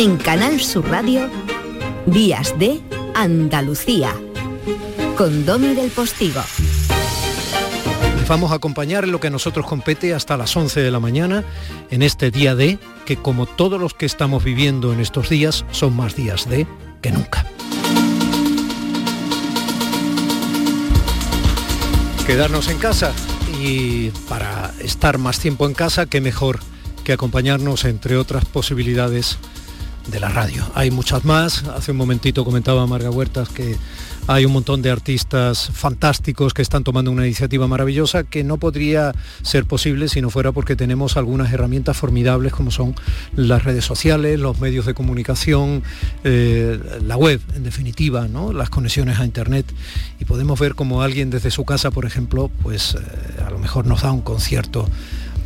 En Canal Sur Radio, Días de Andalucía, con Domi del Postigo. Les vamos a acompañar en lo que a nosotros compete hasta las 11 de la mañana, en este día de, que como todos los que estamos viviendo en estos días, son más días de que nunca. Quedarnos en casa y para estar más tiempo en casa, qué mejor que acompañarnos entre otras posibilidades de la radio. Hay muchas más. Hace un momentito comentaba Marga Huertas que hay un montón de artistas fantásticos que están tomando una iniciativa maravillosa que no podría ser posible si no fuera porque tenemos algunas herramientas formidables como son las redes sociales, los medios de comunicación, eh, la web, en definitiva, ¿no? las conexiones a internet. Y podemos ver como alguien desde su casa, por ejemplo, pues eh, a lo mejor nos da un concierto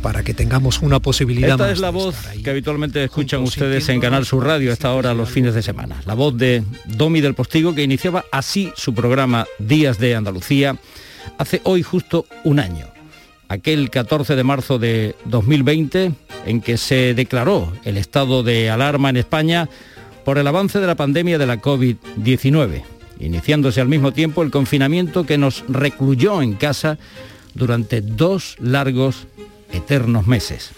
para que tengamos una posibilidad. Esta es la voz que habitualmente escuchan ustedes en Canal Sur Radio a esta hora los fines de semana. La voz de Domi del Postigo que iniciaba así su programa Días de Andalucía hace hoy justo un año. Aquel 14 de marzo de 2020 en que se declaró el estado de alarma en España por el avance de la pandemia de la COVID-19, iniciándose al mismo tiempo el confinamiento que nos recluyó en casa durante dos largos eternos meses.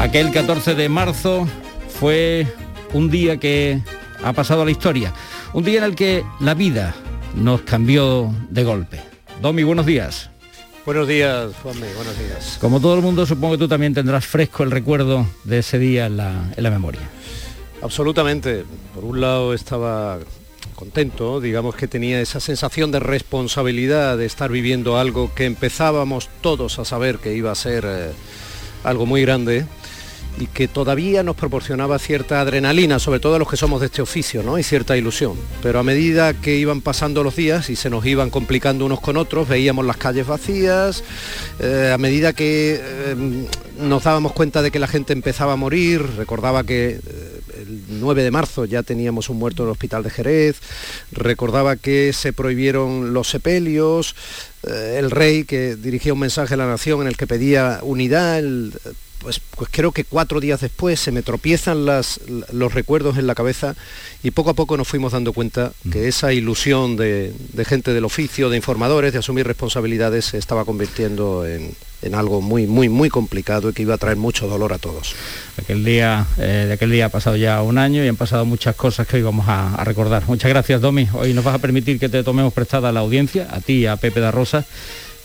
Aquel 14 de marzo fue un día que ha pasado a la historia, un día en el que la vida nos cambió de golpe. Domi, buenos días. Buenos días, Juanme, buenos días. Como todo el mundo, supongo que tú también tendrás fresco el recuerdo de ese día en la, en la memoria. Absolutamente. Por un lado estaba contento, digamos que tenía esa sensación de responsabilidad de estar viviendo algo que empezábamos todos a saber que iba a ser eh, algo muy grande y que todavía nos proporcionaba cierta adrenalina, sobre todo a los que somos de este oficio, ¿no? Y cierta ilusión. Pero a medida que iban pasando los días y se nos iban complicando unos con otros, veíamos las calles vacías, eh, a medida que eh, nos dábamos cuenta de que la gente empezaba a morir, recordaba que 9 de marzo ya teníamos un muerto en el hospital de Jerez, recordaba que se prohibieron los sepelios, eh, el rey que dirigía un mensaje a la nación en el que pedía unidad, pues, pues, creo que cuatro días después se me tropiezan las, los recuerdos en la cabeza y poco a poco nos fuimos dando cuenta que esa ilusión de, gente del oficio, de informadores, de asumir responsabilidades, se estaba convirtiendo en, algo muy, muy, muy complicado y que iba a traer mucho dolor a todos. Aquel día, eh, de aquel día ha pasado ya un año y han pasado muchas cosas que hoy vamos a, a, recordar. Muchas gracias, Domi. Hoy nos vas a permitir que te tomemos prestada la audiencia, a ti y a Pepe da Rosa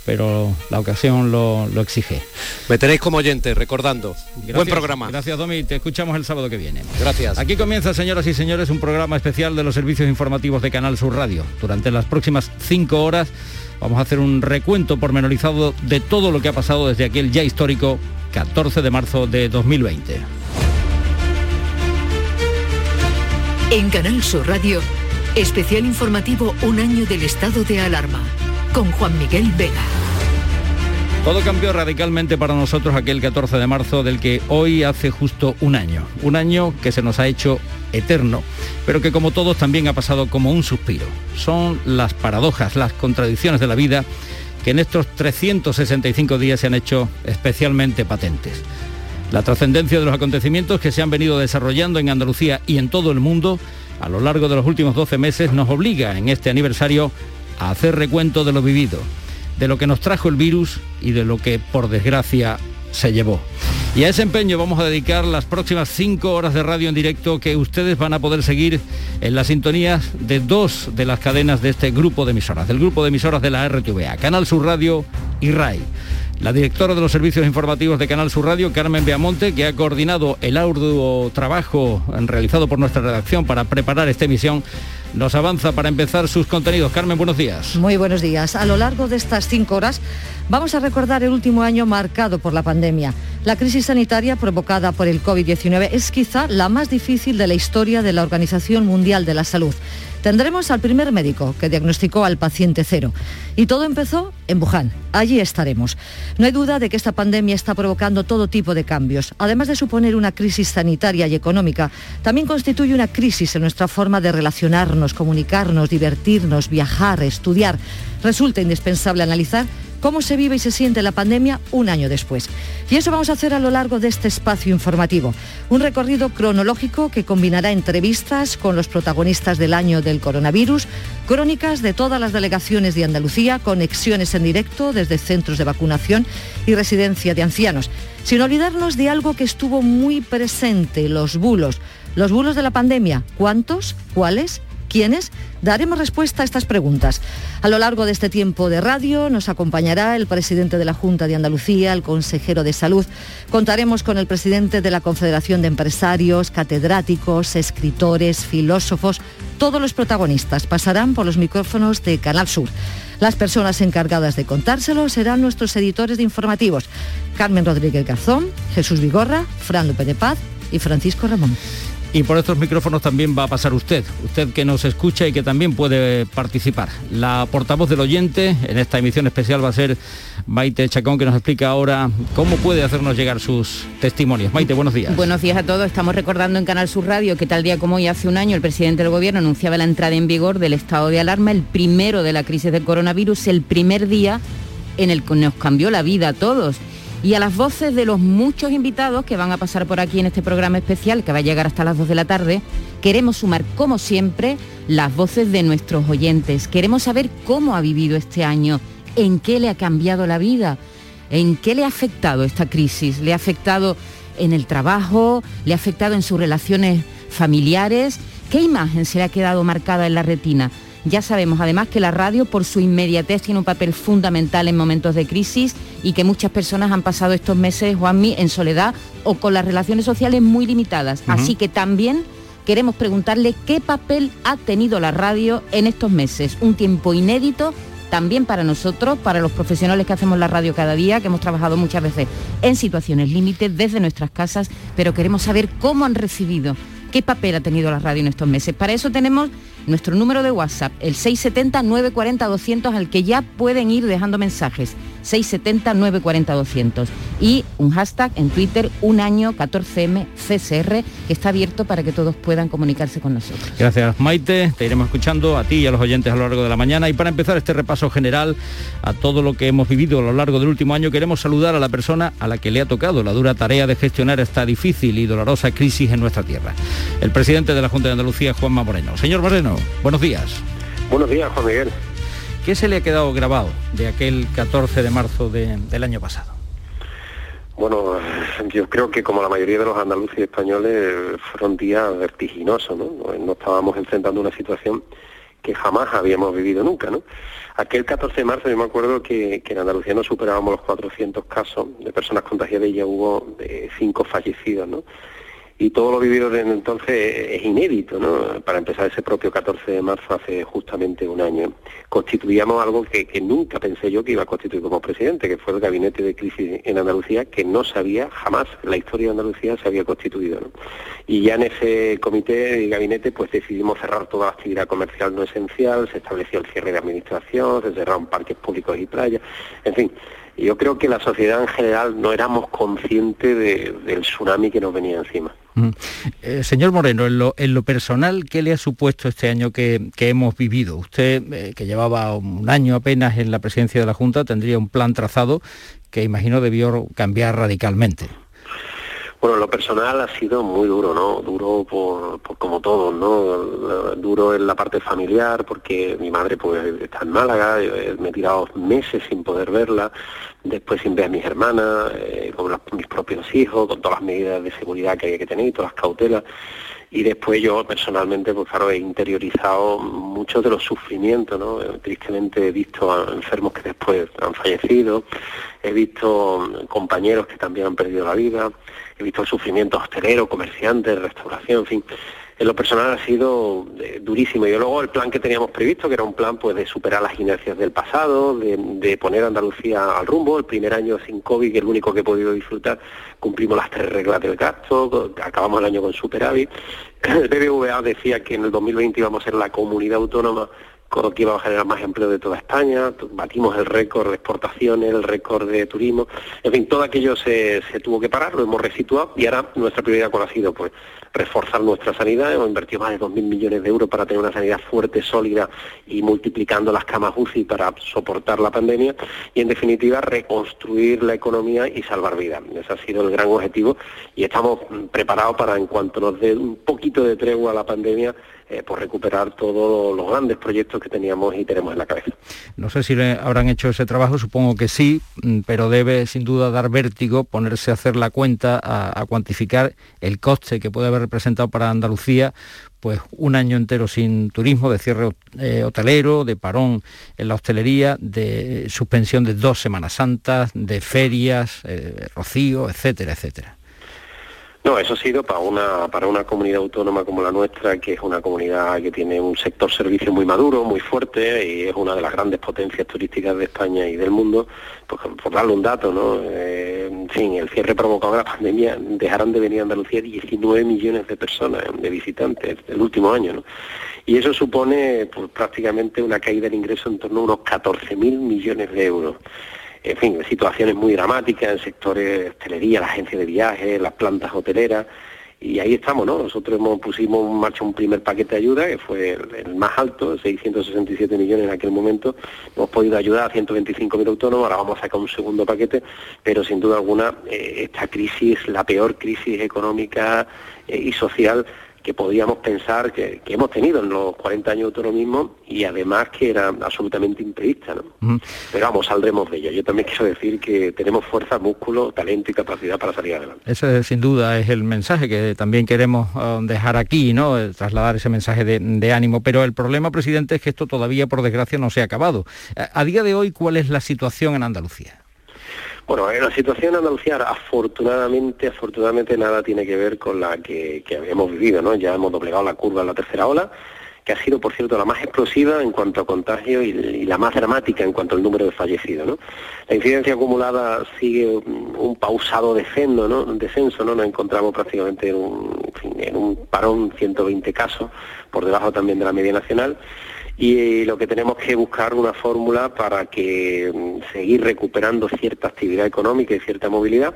pero la ocasión lo, exige. Me tenéis como oyente, recordando. Buen programa. Gracias, Domi. Te escuchamos el sábado que viene. Gracias. Aquí comienza, señoras y señores, un programa especial de los servicios informativos de Canal Sur Radio. Durante las próximas cinco horas vamos a hacer un recuento pormenorizado de todo lo que ha pasado desde aquel ya histórico 14 de marzo de 2020. En Canal Sur Radio, especial informativo Un año del estado de alarma con Juan Miguel Vega. Todo cambió radicalmente para nosotros aquel 14 de marzo del que hoy hace justo un año. Un año que se nos ha hecho eterno, pero que como todos también ha pasado como un suspiro. Son las paradojas, las contradicciones de la vida que en estos 365 días se han hecho especialmente patentes. La trascendencia de los acontecimientos que se han venido desarrollando en Andalucía y en todo el mundo a lo largo de los últimos 12 meses nos obliga en este aniversario a hacer recuento de lo vivido, de lo que nos trajo el virus y de lo que por desgracia se llevó. Y a ese empeño vamos a dedicar las próximas cinco horas de radio en directo que ustedes van a poder seguir en las sintonías de dos de las cadenas de este grupo de emisoras, del grupo de emisoras de la RTVA, Canal Sur Radio y RAI. La directora de los servicios informativos de Canal Sur Radio, Carmen Beamonte, que ha coordinado el arduo trabajo realizado por nuestra redacción para preparar esta emisión, nos avanza para empezar sus contenidos. Carmen, buenos días. Muy buenos días. A lo largo de estas cinco horas vamos a recordar el último año marcado por la pandemia. La crisis sanitaria provocada por el COVID-19 es quizá la más difícil de la historia de la Organización Mundial de la Salud. Tendremos al primer médico que diagnosticó al paciente cero. Y todo empezó en Wuhan. Allí estaremos. No hay duda de que esta pandemia está provocando todo tipo de cambios. Además de suponer una crisis sanitaria y económica, también constituye una crisis en nuestra forma de relacionarnos, comunicarnos, divertirnos, viajar, estudiar. Resulta indispensable analizar cómo se vive y se siente la pandemia un año después. Y eso vamos a hacer a lo largo de este espacio informativo. Un recorrido cronológico que combinará entrevistas con los protagonistas del año del coronavirus, crónicas de todas las delegaciones de Andalucía, conexiones en directo desde centros de vacunación y residencia de ancianos. Sin olvidarnos de algo que estuvo muy presente, los bulos. Los bulos de la pandemia. ¿Cuántos? ¿Cuáles? ¿Quiénes? Daremos respuesta a estas preguntas. A lo largo de este tiempo de radio nos acompañará el presidente de la Junta de Andalucía, el consejero de Salud. Contaremos con el presidente de la Confederación de Empresarios, catedráticos, escritores, filósofos. Todos los protagonistas pasarán por los micrófonos de Canal Sur. Las personas encargadas de contárselo serán nuestros editores de informativos, Carmen Rodríguez Garzón, Jesús Vigorra, Fran López de Paz y Francisco Ramón. Y por estos micrófonos también va a pasar usted, usted que nos escucha y que también puede participar. La portavoz del oyente en esta emisión especial va a ser Maite Chacón, que nos explica ahora cómo puede hacernos llegar sus testimonios. Maite, buenos días. Buenos días a todos. Estamos recordando en Canal Sur Radio que tal día como hoy, hace un año, el presidente del Gobierno anunciaba la entrada en vigor del estado de alarma, el primero de la crisis del coronavirus, el primer día en el que nos cambió la vida a todos y a las voces de los muchos invitados que van a pasar por aquí en este programa especial que va a llegar hasta las 2 de la tarde, queremos sumar, como siempre, las voces de nuestros oyentes. Queremos saber cómo ha vivido este año, en qué le ha cambiado la vida, en qué le ha afectado esta crisis. ¿Le ha afectado en el trabajo? ¿Le ha afectado en sus relaciones familiares? ¿Qué imagen se le ha quedado marcada en la retina? Ya sabemos además que la radio por su inmediatez tiene un papel fundamental en momentos de crisis y que muchas personas han pasado estos meses, Juanmi, en soledad o con las relaciones sociales muy limitadas. Así que también queremos preguntarle qué papel ha tenido la radio en estos meses. Un tiempo inédito también para nosotros, para los profesionales que hacemos la radio cada día, que hemos trabajado muchas veces en situaciones límites desde nuestras casas, pero queremos saber cómo han recibido, qué papel ha tenido la radio en estos meses. Para eso tenemos nuestro número de WhatsApp, el 670-940-200, al que ya pueden ir dejando mensajes. 670-940-200. Y un hashtag en Twitter, un año 14M CSR, que está abierto para que todos puedan comunicarse con nosotros. Gracias Maite, te iremos escuchando a ti y a los oyentes a lo largo de la mañana. Y para empezar este repaso general a todo lo que hemos vivido a lo largo del último año, queremos saludar a la persona a la que le ha tocado la dura tarea de gestionar esta difícil y dolorosa crisis en nuestra tierra. El presidente de la Junta de Andalucía, Juanma Moreno. Señor Moreno, buenos días. Buenos días, Juan Miguel. ¿Qué se le ha quedado grabado de aquel 14 de marzo del año pasado? Bueno, yo creo que como la mayoría de los andaluces y españoles fueron días vertiginosos, ¿no? No estábamos enfrentando una situación que jamás habíamos vivido nunca, ¿no? Aquel 14 de marzo yo me acuerdo que, en Andalucía no superábamos los 400 casos de personas contagiadas y ya hubo eh, cinco fallecidos, ¿no? Y todo lo vivido desde entonces es inédito, ¿no? Para empezar ese propio 14 de marzo hace justamente un año. Constituíamos algo que, nunca pensé yo que iba a constituir como presidente, que fue el gabinete de crisis en Andalucía, que no sabía jamás la historia de Andalucía se había constituido. Y ya en ese comité de gabinete pues decidimos cerrar toda la actividad comercial no esencial, se estableció el cierre de administración, se cerraron parques públicos y playas, en fin. Yo creo que la sociedad en general no éramos conscientes del tsunami que nos venía encima. Eh, señor Moreno, en lo, personal, ¿qué le ha supuesto este año que, hemos vivido? Usted, eh, que llevaba un año apenas en la presidencia de la Junta, tendría un plan trazado que imagino debió cambiar radicalmente. Bueno, lo personal ha sido muy duro, ¿no? Duro por, como todos, ¿no? Duro en la parte familiar porque mi madre pues está en Málaga, me he tirado meses sin poder verla, después sin ver a mis hermanas, eh, con mis propios hijos, con todas las medidas de seguridad que hay que tener y todas las cautelas. Y después yo personalmente, pues claro, he interiorizado muchos de los sufrimientos, ¿no? Tristemente he visto enfermos que después han fallecido, he visto compañeros que también han perdido la vida, he visto el sufrimiento hostelero, comerciante, restauración, en fin. En lo personal ha sido eh, durísimo. Y luego el plan que teníamos previsto, que era un plan pues de superar las inercias del pasado, de, poner a Andalucía al rumbo, el primer año sin COVID, que es el único que he podido disfrutar, cumplimos las tres reglas del gasto, acabamos el año con superávit. El BBVA decía que en el 2020 íbamos a ser la comunidad autónoma que iba a generar más empleo de toda España, batimos el récord de exportaciones, el récord de turismo, en fin, todo aquello se, se tuvo que parar, lo hemos resituado y ahora nuestra prioridad cuál ha sido pues reforzar nuestra sanidad, hemos invertido más de 2.000 millones de euros para tener una sanidad fuerte, sólida y multiplicando las camas UCI para soportar la pandemia y en definitiva reconstruir la economía y salvar vidas. Ese ha sido el gran objetivo y estamos preparados para en cuanto nos dé un poquito de tregua a la pandemia eh, por recuperar todos los grandes proyectos que teníamos y tenemos en la cabeza. No sé si habrán hecho ese trabajo, supongo que sí, mm, pero debe sin duda dar vértigo ponerse a hacer la cuenta, a, cuantificar el coste que puede haber representado para Andalucía pues un año entero sin turismo, de cierre eh, hotelero, de parón en la hostelería, de suspensión de dos Semanas Santas, de ferias, eh, rocío, etcétera, etcétera. No, eso ha sido para una, para una comunidad autónoma como la nuestra, que es una comunidad que tiene un sector servicio muy maduro, muy fuerte, y es una de las grandes potencias turísticas de España y del mundo, pues, por darle un dato, ¿no? Eh, en fin, el cierre provocado por la pandemia dejarán de venir a Andalucía 19 millones de personas, de visitantes, el último año, ¿no? Y eso supone pues, prácticamente una caída de ingreso en torno a unos 14.000 millones de euros en fin, situaciones muy dramáticas en sectores de hostelería, la agencia de viajes, las plantas hoteleras, y ahí estamos, ¿no? Nosotros hemos, pusimos en marcha un primer paquete de ayuda, que fue el, más alto, 667 millones en aquel momento. Hemos podido ayudar a 125.000 autónomos, ahora vamos a sacar un segundo paquete, pero sin duda alguna eh, esta crisis, la peor crisis económica eh, y social que podíamos pensar que, hemos tenido en los 40 años de autonomismo y además que era absolutamente imprevista. ¿no? Pero vamos, saldremos de ella. Yo también quiero decir que tenemos fuerza, músculo, talento y capacidad para salir adelante. Ese sin duda es el mensaje que también queremos eh, dejar aquí, ¿no? Eh, trasladar ese mensaje de, de, ánimo. Pero el problema, presidente, es que esto todavía, por desgracia, no se ha acabado. A día de hoy, ¿cuál es la situación en Andalucía? Bueno, en la situación en Andalucía, afortunadamente, afortunadamente nada tiene que ver con la que, habíamos vivido, ¿no? Ya hemos doblegado la curva en la tercera ola, que ha sido, por cierto, la más explosiva en cuanto a contagio y, la más dramática en cuanto al número de fallecidos, ¿no? La incidencia acumulada sigue un, pausado descenso, ¿no? Descenso, ¿no? Nos encontramos prácticamente en un, en un parón 120 casos, por debajo también de la media nacional y lo que tenemos que buscar una fórmula para que mm, seguir recuperando cierta actividad económica y cierta movilidad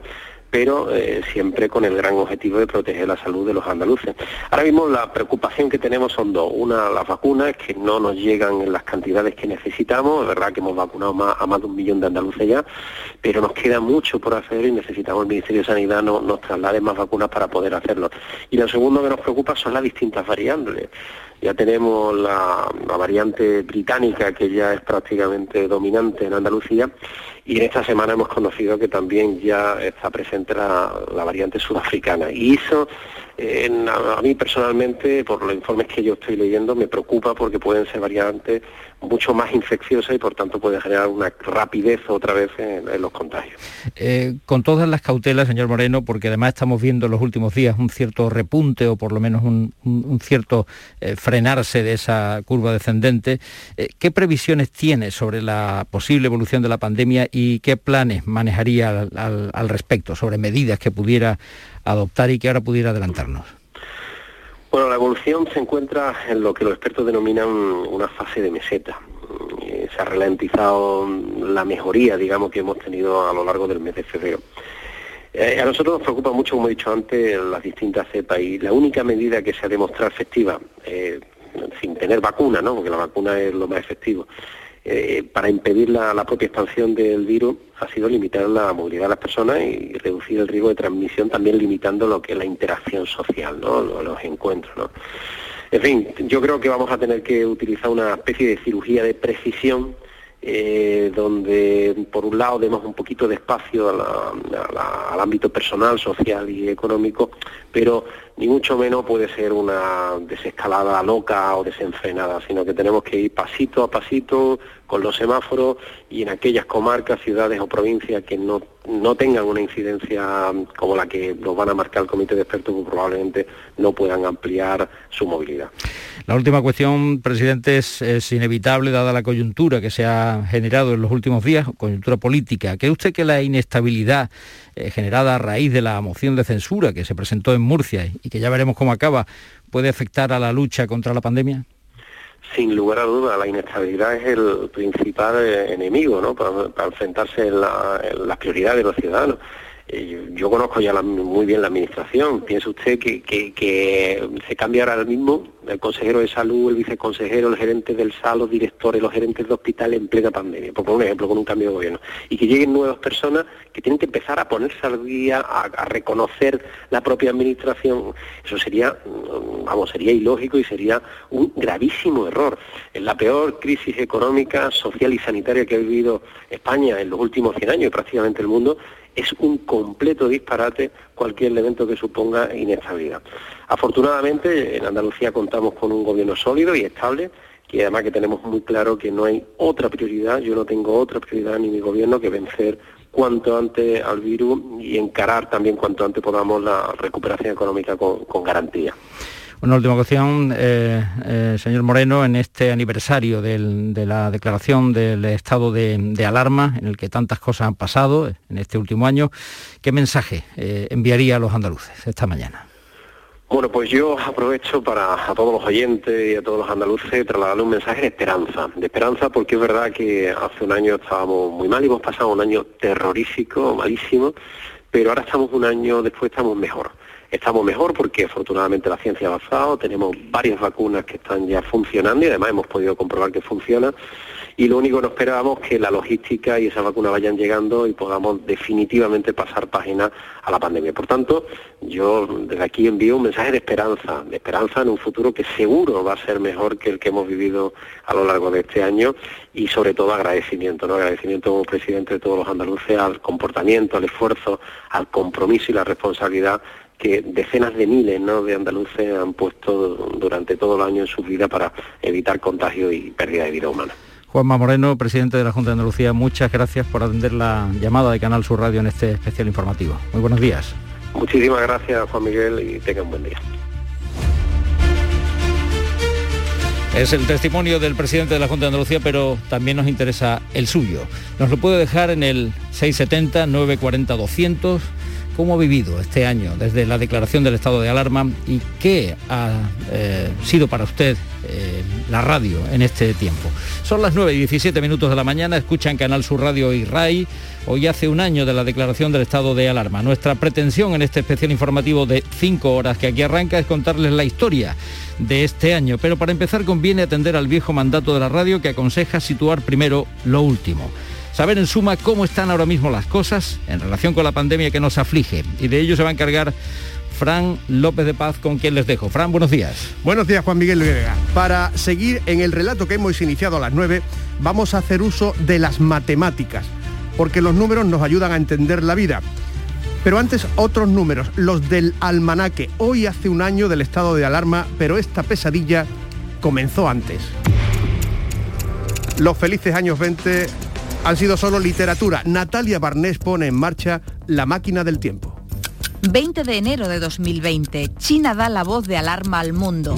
pero eh, siempre con el gran objetivo de proteger la salud de los andaluces. Ahora mismo la preocupación que tenemos son dos. Una, las vacunas, que no nos llegan en las cantidades que necesitamos. Es verdad que hemos vacunado más, a más de un millón de andaluces ya, pero nos queda mucho por hacer y necesitamos el Ministerio de Sanidad no, nos traslade más vacunas para poder hacerlo. Y lo segundo que nos preocupa son las distintas variables. Ya tenemos la, variante británica que ya es prácticamente dominante en Andalucía y en esta semana hemos conocido que también ya está presente la, variante sudafricana. Y eso a, mí personalmente, por los informes que yo estoy leyendo, me preocupa porque pueden ser variantes mucho más infecciosas y por tanto puede generar una rapidez otra vez en, los contagios. Eh, con todas las cautelas, señor Moreno, porque además estamos viendo en los últimos días un cierto repunte o por lo menos un, cierto eh, frenarse de esa curva descendente, eh, ¿qué previsiones tiene sobre la posible evolución de la pandemia y qué planes manejaría al respecto, sobre medidas que pudiera adoptar y que ahora pudiera adelantarnos? Bueno, la evolución se encuentra en lo que los expertos denominan una fase de meseta. Eh, se ha ralentizado la mejoría, digamos, que hemos tenido a lo largo del mes de febrero. Eh, a nosotros nos preocupa mucho, como he dicho antes, las distintas cepas y la única medida que se ha demostrado efectiva, eh, sin tener vacuna, ¿no? porque la vacuna es lo más efectivo, eh, para impedir la, propia expansión del virus ha sido limitar la movilidad de las personas y reducir el riesgo de transmisión, también limitando lo que es la interacción social, ¿no? los, encuentros. ¿no? En fin, yo creo que vamos a tener que utilizar una especie de cirugía de precisión eh, donde por un lado demos un poquito de espacio al ámbito personal, social y económico, pero ni mucho menos puede ser una desescalada loca o desenfrenada, sino que tenemos que ir pasito a pasito con los semáforos y en aquellas comarcas, ciudades o provincias que no, no tengan una incidencia como la que nos van a marcar el comité de expertos, que probablemente no puedan ampliar su movilidad. La última cuestión, presidente, es, inevitable dada la coyuntura que se ha generado en los últimos días, coyuntura política. ¿Cree usted que la inestabilidad eh, generada a raíz de la moción de censura que se presentó en Murcia y que ya veremos cómo acaba, puede afectar a la lucha contra la pandemia? sin lugar a dudas, la inestabilidad es el principal eh, enemigo ¿no? para, enfrentarse en, las prioridades de los ciudadanos. Eh, yo conozco ya muy bien la administración. Piensa usted que, se cambia ahora mismo el consejero de salud, el viceconsejero, el gerente del SAL, los directores, los gerentes de hospital en plena pandemia, por poner un ejemplo, con un cambio de gobierno. Y que lleguen nuevas personas que tienen que empezar a ponerse al día, a, reconocer la propia administración. Eso sería, vamos, sería ilógico y sería un gravísimo error. Es la peor crisis económica, social y sanitaria que ha vivido España en los últimos 100 años y prácticamente el mundo es un completo disparate cualquier elemento que suponga inestabilidad. Afortunadamente, en Andalucía contamos con un gobierno sólido y estable, y además que tenemos muy claro que no hay otra prioridad, yo no tengo otra prioridad ni mi gobierno que vencer cuanto antes al virus y encarar también cuanto antes podamos la recuperación económica con, garantía. Una última cuestión, eh, eh, señor Moreno, en este aniversario de la declaración del estado de, alarma, en el que tantas cosas han pasado en este último año, ¿qué mensaje eh, enviaría a los andaluces esta mañana? Bueno, pues yo aprovecho para a todos los oyentes y a todos los andaluces trasladarle un mensaje de esperanza, de esperanza porque es verdad que hace un año estábamos muy mal y hemos pasado un año terrorífico, malísimo, pero ahora estamos un año después, estamos mejor. Estamos mejor porque afortunadamente la ciencia ha avanzado, tenemos varias vacunas que están ya funcionando y además hemos podido comprobar que funcionan y lo único que nos esperábamos que la logística y esas vacunas vayan llegando y podamos definitivamente pasar página a la pandemia. Por tanto, yo desde aquí envío un mensaje de esperanza, de esperanza en un futuro que seguro va a ser mejor que el que hemos vivido a lo largo de este año y sobre todo agradecimiento, ¿no? agradecimiento como presidente de todos los andaluces al comportamiento, al esfuerzo, al compromiso y la responsabilidad que decenas de miles de andaluces han puesto durante todo el año en su vida para evitar contagio y pérdida de vida humana. Juanma Moreno, presidente de la Junta de Andalucía, muchas gracias por atender la llamada de Canal Sur Radio en este especial informativo. Muy buenos días. Muchísimas gracias, Juan Miguel, y tengan un buen día. Es el testimonio del presidente de la Junta de Andalucía, pero también nos interesa el suyo. Nos lo puede dejar en el 670-940-200 cómo ha vivido este año desde la declaración del estado de alarma y qué ha eh, sido para usted eh, la radio en este tiempo. Son las 9 y 17 minutos de la mañana, escuchan Canal Sur Radio y RAI. Hoy hace un año de la declaración del estado de alarma. Nuestra pretensión en este especial informativo de 5 horas que aquí arranca es contarles la historia de este año, pero para empezar conviene atender al viejo mandato de la radio que aconseja situar primero lo último saber en suma cómo están ahora mismo las cosas en relación con la pandemia que nos aflige. Y de ello se va a encargar Fran López de Paz, con quien les dejo. Fran, buenos días. Buenos días, Juan Miguel Vega. Para seguir en el relato que hemos iniciado a las 9, vamos a hacer uso de las matemáticas, porque los números nos ayudan a entender la vida. Pero antes otros números, los del almanaque. Hoy hace un año del estado de alarma, pero esta pesadilla comenzó antes. Los felices años 20 han sido solo literatura. Natalia Barnés pone en marcha la máquina del tiempo. 20 de enero de 2020, China da la voz de alarma al mundo.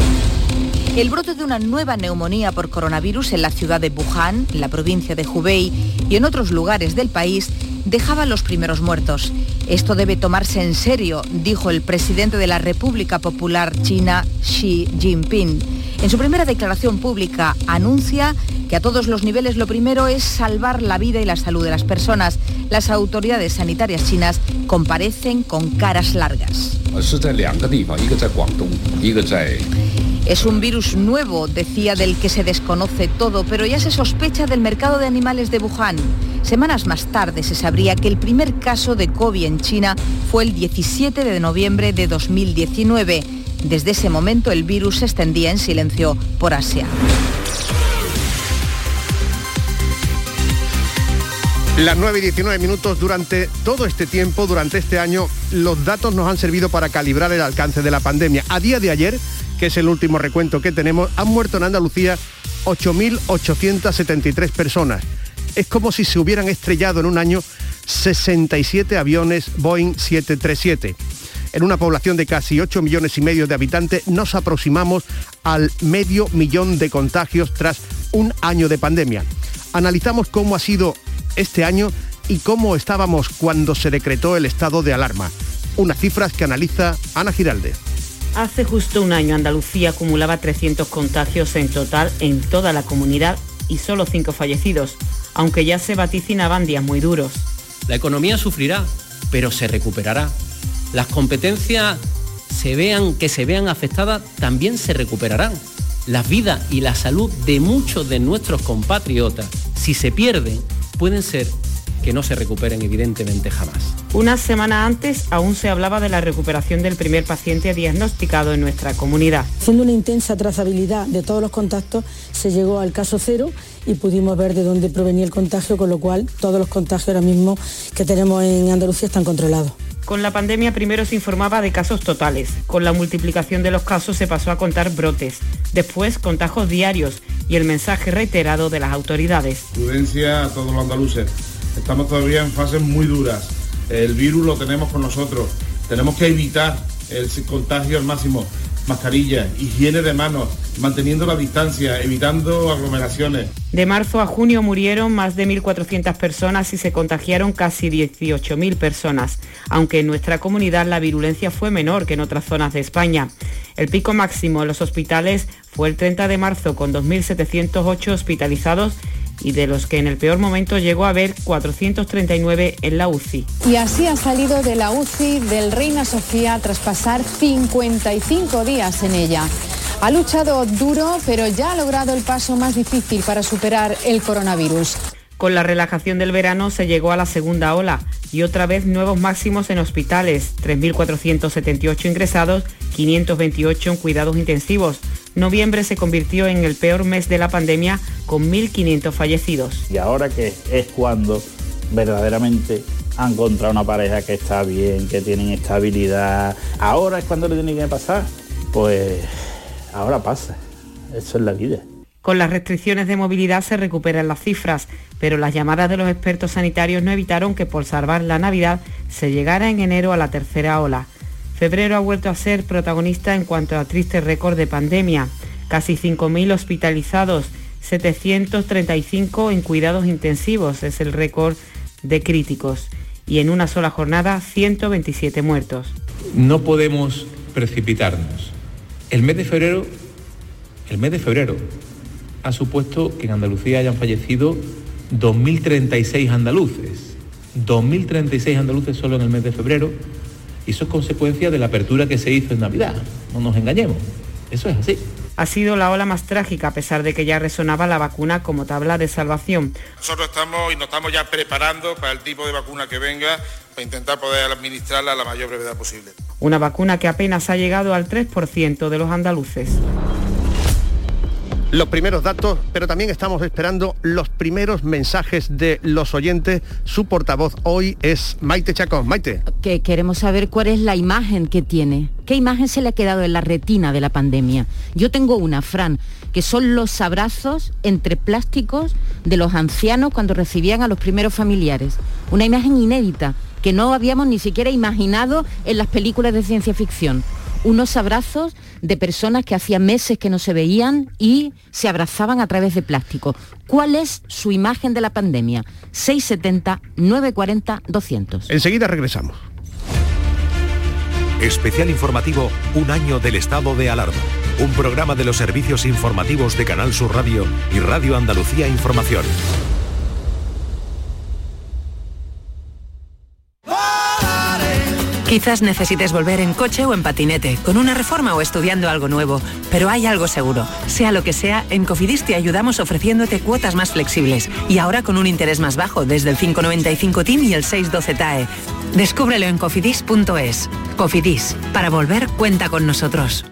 El brote de una nueva neumonía por coronavirus en la ciudad de Wuhan, en la provincia de Hubei y en otros lugares del país dejaba los primeros muertos. Esto debe tomarse en serio, dijo el presidente de la República Popular China, Xi Jinping. En su primera declaración pública anuncia que a todos los niveles lo primero es salvar la vida y la salud de las personas. Las autoridades sanitarias chinas comparecen con caras largas. Es un virus nuevo, decía, del que se desconoce todo, pero ya se sospecha del mercado de animales de Wuhan. Semanas más tarde se sabría que el primer caso de COVID en China fue el 17 de noviembre de 2019. Desde ese momento el virus se extendía en silencio por Asia. Las 9 y 19 minutos durante todo este tiempo, durante este año, los datos nos han servido para calibrar el alcance de la pandemia. A día de ayer, que es el último recuento que tenemos, han muerto en Andalucía 8.873 personas. Es como si se hubieran estrellado en un año 67 aviones Boeing 737. En una población de casi 8 millones y medio de habitantes nos aproximamos al medio millón de contagios tras un año de pandemia. Analizamos cómo ha sido este año y cómo estábamos cuando se decretó el estado de alarma. Unas cifras que analiza Ana Giralde. Hace justo un año Andalucía acumulaba 300 contagios en total en toda la comunidad y solo 5 fallecidos, aunque ya se vaticinaban días muy duros. La economía sufrirá, pero se recuperará. Las competencias se vean, que se vean afectadas también se recuperarán. La vida y la salud de muchos de nuestros compatriotas, si se pierden, pueden ser que no se recuperen evidentemente jamás. Una semana antes aún se hablaba de la recuperación del primer paciente diagnosticado en nuestra comunidad. Haciendo una intensa trazabilidad de todos los contactos, se llegó al caso cero y pudimos ver de dónde provenía el contagio, con lo cual todos los contagios ahora mismo que tenemos en Andalucía están controlados. Con la pandemia primero se informaba de casos totales. Con la multiplicación de los casos se pasó a contar brotes. Después contagios diarios y el mensaje reiterado de las autoridades. Prudencia a todos los andaluces. Estamos todavía en fases muy duras. El virus lo tenemos con nosotros. Tenemos que evitar el contagio al máximo. Mascarilla, higiene de manos, manteniendo la distancia, evitando aglomeraciones. De marzo a junio murieron más de 1.400 personas y se contagiaron casi 18.000 personas, aunque en nuestra comunidad la virulencia fue menor que en otras zonas de España. El pico máximo en los hospitales fue el 30 de marzo con 2.708 hospitalizados y de los que en el peor momento llegó a haber 439 en la UCI. Y así ha salido de la UCI del Reina Sofía tras pasar 55 días en ella. Ha luchado duro, pero ya ha logrado el paso más difícil para superar el coronavirus. Con la relajación del verano se llegó a la segunda ola y otra vez nuevos máximos en hospitales, 3.478 ingresados, 528 en cuidados intensivos. Noviembre se convirtió en el peor mes de la pandemia con 1.500 fallecidos. Y ahora que es cuando verdaderamente han encontrado una pareja que está bien, que tienen estabilidad, ahora es cuando le tiene que pasar, pues ahora pasa. Eso es la vida. Con las restricciones de movilidad se recuperan las cifras, pero las llamadas de los expertos sanitarios no evitaron que por salvar la Navidad se llegara en enero a la tercera ola. Febrero ha vuelto a ser protagonista en cuanto a triste récord de pandemia. Casi 5.000 hospitalizados, 735 en cuidados intensivos, es el récord de críticos. Y en una sola jornada, 127 muertos. No podemos precipitarnos. El mes de febrero, el mes de febrero ha supuesto que en Andalucía hayan fallecido 2.036 andaluces. 2.036 andaluces solo en el mes de febrero y eso es consecuencia de la apertura que se hizo en Navidad. No nos engañemos. Eso es así. Ha sido la ola más trágica a pesar de que ya resonaba la vacuna como tabla de salvación. Nosotros estamos y nos estamos ya preparando para el tipo de vacuna que venga para intentar poder administrarla a la mayor brevedad posible. Una vacuna que apenas ha llegado al 3% de los andaluces los primeros datos, pero también estamos esperando los primeros mensajes de los oyentes. Su portavoz hoy es Maite Chacón. Maite. Que queremos saber cuál es la imagen que tiene. ¿Qué imagen se le ha quedado en la retina de la pandemia? Yo tengo una, Fran, que son los abrazos entre plásticos de los ancianos cuando recibían a los primeros familiares. Una imagen inédita que no habíamos ni siquiera imaginado en las películas de ciencia ficción unos abrazos de personas que hacía meses que no se veían y se abrazaban a través de plástico. ¿Cuál es su imagen de la pandemia? 670 940 200. Enseguida regresamos. Especial informativo Un año del estado de alarma. Un programa de los servicios informativos de Canal Sur Radio y Radio Andalucía Información. Quizás necesites volver en coche o en patinete, con una reforma o estudiando algo nuevo, pero hay algo seguro. Sea lo que sea, en Cofidis te ayudamos ofreciéndote cuotas más flexibles y ahora con un interés más bajo desde el 595 TIM y el 612 TAE. Descúbrelo en cofidis.es. Cofidis, para volver cuenta con nosotros.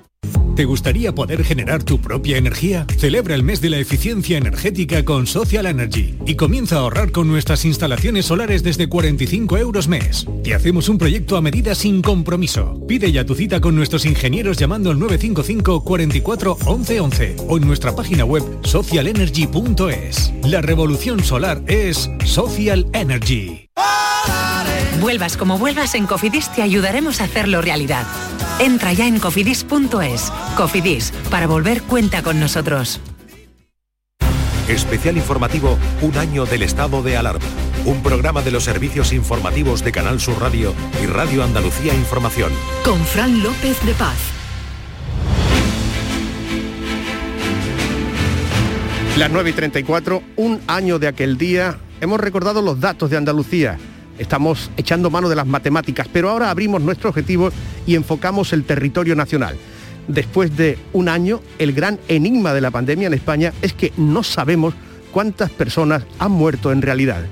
¿Te gustaría poder generar tu propia energía? Celebra el mes de la eficiencia energética con Social Energy y comienza a ahorrar con nuestras instalaciones solares desde 45 euros mes. Te hacemos un proyecto a medida sin compromiso. Pide ya tu cita con nuestros ingenieros llamando al 955 44 11 11 o en nuestra página web socialenergy.es. La revolución solar es Social Energy. Vuelvas como vuelvas, en Cofidis te ayudaremos a hacerlo realidad. Entra ya en cofidis.es. Cofidis, para volver cuenta con nosotros. Especial informativo, un año del estado de alarma. Un programa de los servicios informativos de Canal Sur Radio y Radio Andalucía Información. Con Fran López de Paz. Las 9 y 34, un año de aquel día, hemos recordado los datos de Andalucía Estamos echando mano de las matemáticas, pero ahora abrimos nuestro objetivo y enfocamos el territorio nacional. Después de un año, el gran enigma de la pandemia en España es que no sabemos cuántas personas han muerto en realidad.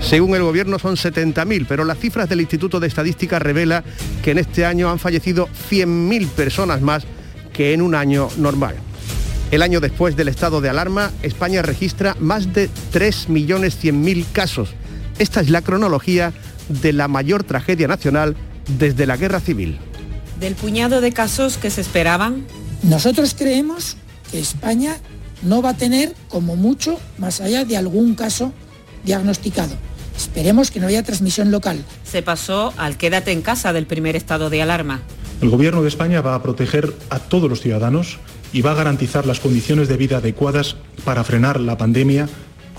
Según el gobierno son 70.000, pero las cifras del Instituto de Estadística revela que en este año han fallecido 100.000 personas más que en un año normal. El año después del estado de alarma, España registra más de 3.100.000 casos. Esta es la cronología de la mayor tragedia nacional desde la guerra civil. Del puñado de casos que se esperaban, Nosotros creemos que España no va a tener como mucho más allá de algún caso diagnosticado. Esperemos que no haya transmisión local. se pasó al quédate en casa del primer estado de alarma. El Gobierno de España va a proteger a todos los ciudadanos y va a garantizar las condiciones de vida adecuadas para frenar la pandemia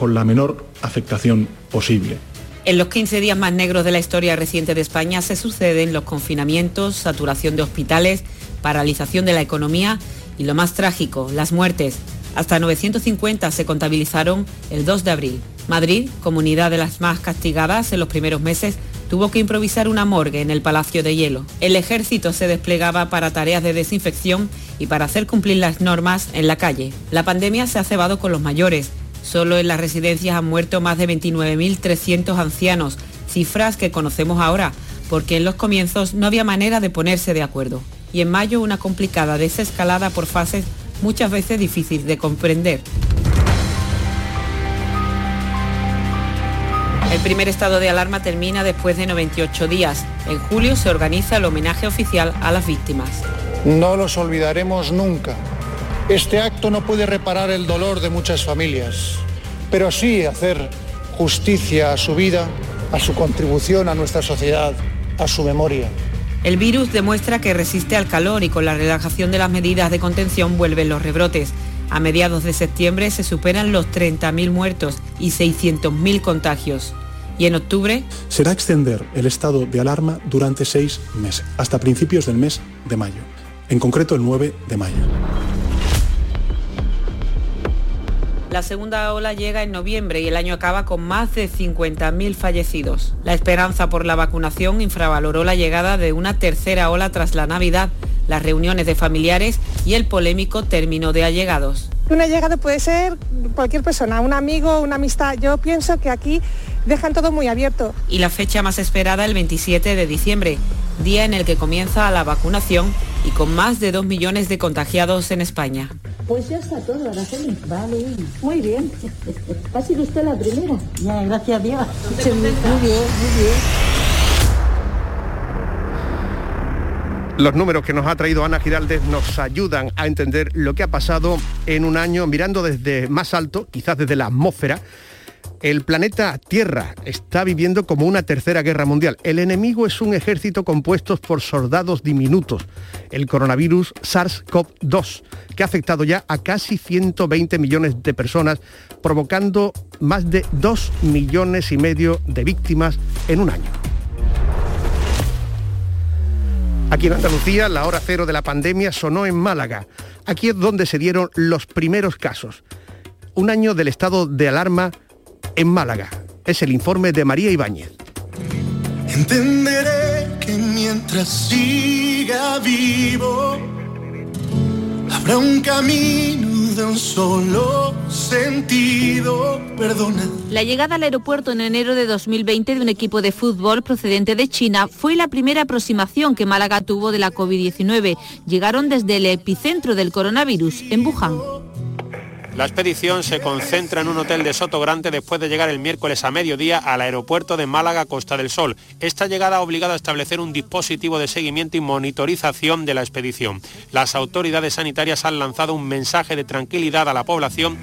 con la menor afectación posible. En los 15 días más negros de la historia reciente de España se suceden los confinamientos, saturación de hospitales, paralización de la economía y lo más trágico, las muertes. Hasta 950 se contabilizaron el 2 de abril. Madrid, comunidad de las más castigadas en los primeros meses, tuvo que improvisar una morgue en el Palacio de Hielo. El ejército se desplegaba para tareas de desinfección y para hacer cumplir las normas en la calle. La pandemia se ha cebado con los mayores. Solo en las residencias han muerto más de 29.300 ancianos, cifras que conocemos ahora, porque en los comienzos no había manera de ponerse de acuerdo. Y en mayo una complicada desescalada por fases muchas veces difícil de comprender. El primer estado de alarma termina después de 98 días. En julio se organiza el homenaje oficial a las víctimas. No los olvidaremos nunca. Este acto no puede reparar el dolor de muchas familias, pero sí hacer justicia a su vida, a su contribución a nuestra sociedad, a su memoria. El virus demuestra que resiste al calor y con la relajación de las medidas de contención vuelven los rebrotes. A mediados de septiembre se superan los 30.000 muertos y 600.000 contagios. Y en octubre, Será extender el estado de alarma durante seis meses, hasta principios del mes de mayo, en concreto el 9 de mayo. La segunda ola llega en noviembre y el año acaba con más de 50.000 fallecidos. La esperanza por la vacunación infravaloró la llegada de una tercera ola tras la Navidad, las reuniones de familiares y el polémico término de allegados. Una llegada puede ser cualquier persona, un amigo, una amistad. Yo pienso que aquí dejan todo muy abierto. y la fecha más esperada el 27 de diciembre, día en el que comienza la vacunación y con más de 2 millones de contagiados en España. Pues ya está todo, Araceli. Vale, muy bien. Ha sido usted la primera. Ya, gracias a Dios. Muy bien, muy bien. Los números que nos ha traído Ana Giraldez nos ayudan a entender lo que ha pasado en un año mirando desde más alto, quizás desde la atmósfera. El planeta Tierra está viviendo como una tercera guerra mundial. El enemigo es un ejército compuesto por soldados diminutos. El coronavirus SARS-CoV-2, que ha afectado ya a casi 120 millones de personas, provocando más de 2 millones y medio de víctimas en un año. Aquí en Andalucía, la hora cero de la pandemia sonó en Málaga. Aquí es donde se dieron los primeros casos. Un año del estado de alarma en Málaga. Es el informe de María Ibáñez. Entenderé que mientras siga vivo, habrá un camino de un solo sentido. Perdona. La llegada al aeropuerto en enero de 2020 de un equipo de fútbol procedente de China fue la primera aproximación que Málaga tuvo de la COVID-19. Llegaron desde el epicentro del coronavirus, en Wuhan. La expedición se concentra en un hotel de Sotogrande después de llegar el miércoles a mediodía al aeropuerto de Málaga Costa del Sol. Esta llegada ha obligado a establecer un dispositivo de seguimiento y monitorización de la expedición. Las autoridades sanitarias han lanzado un mensaje de tranquilidad a la población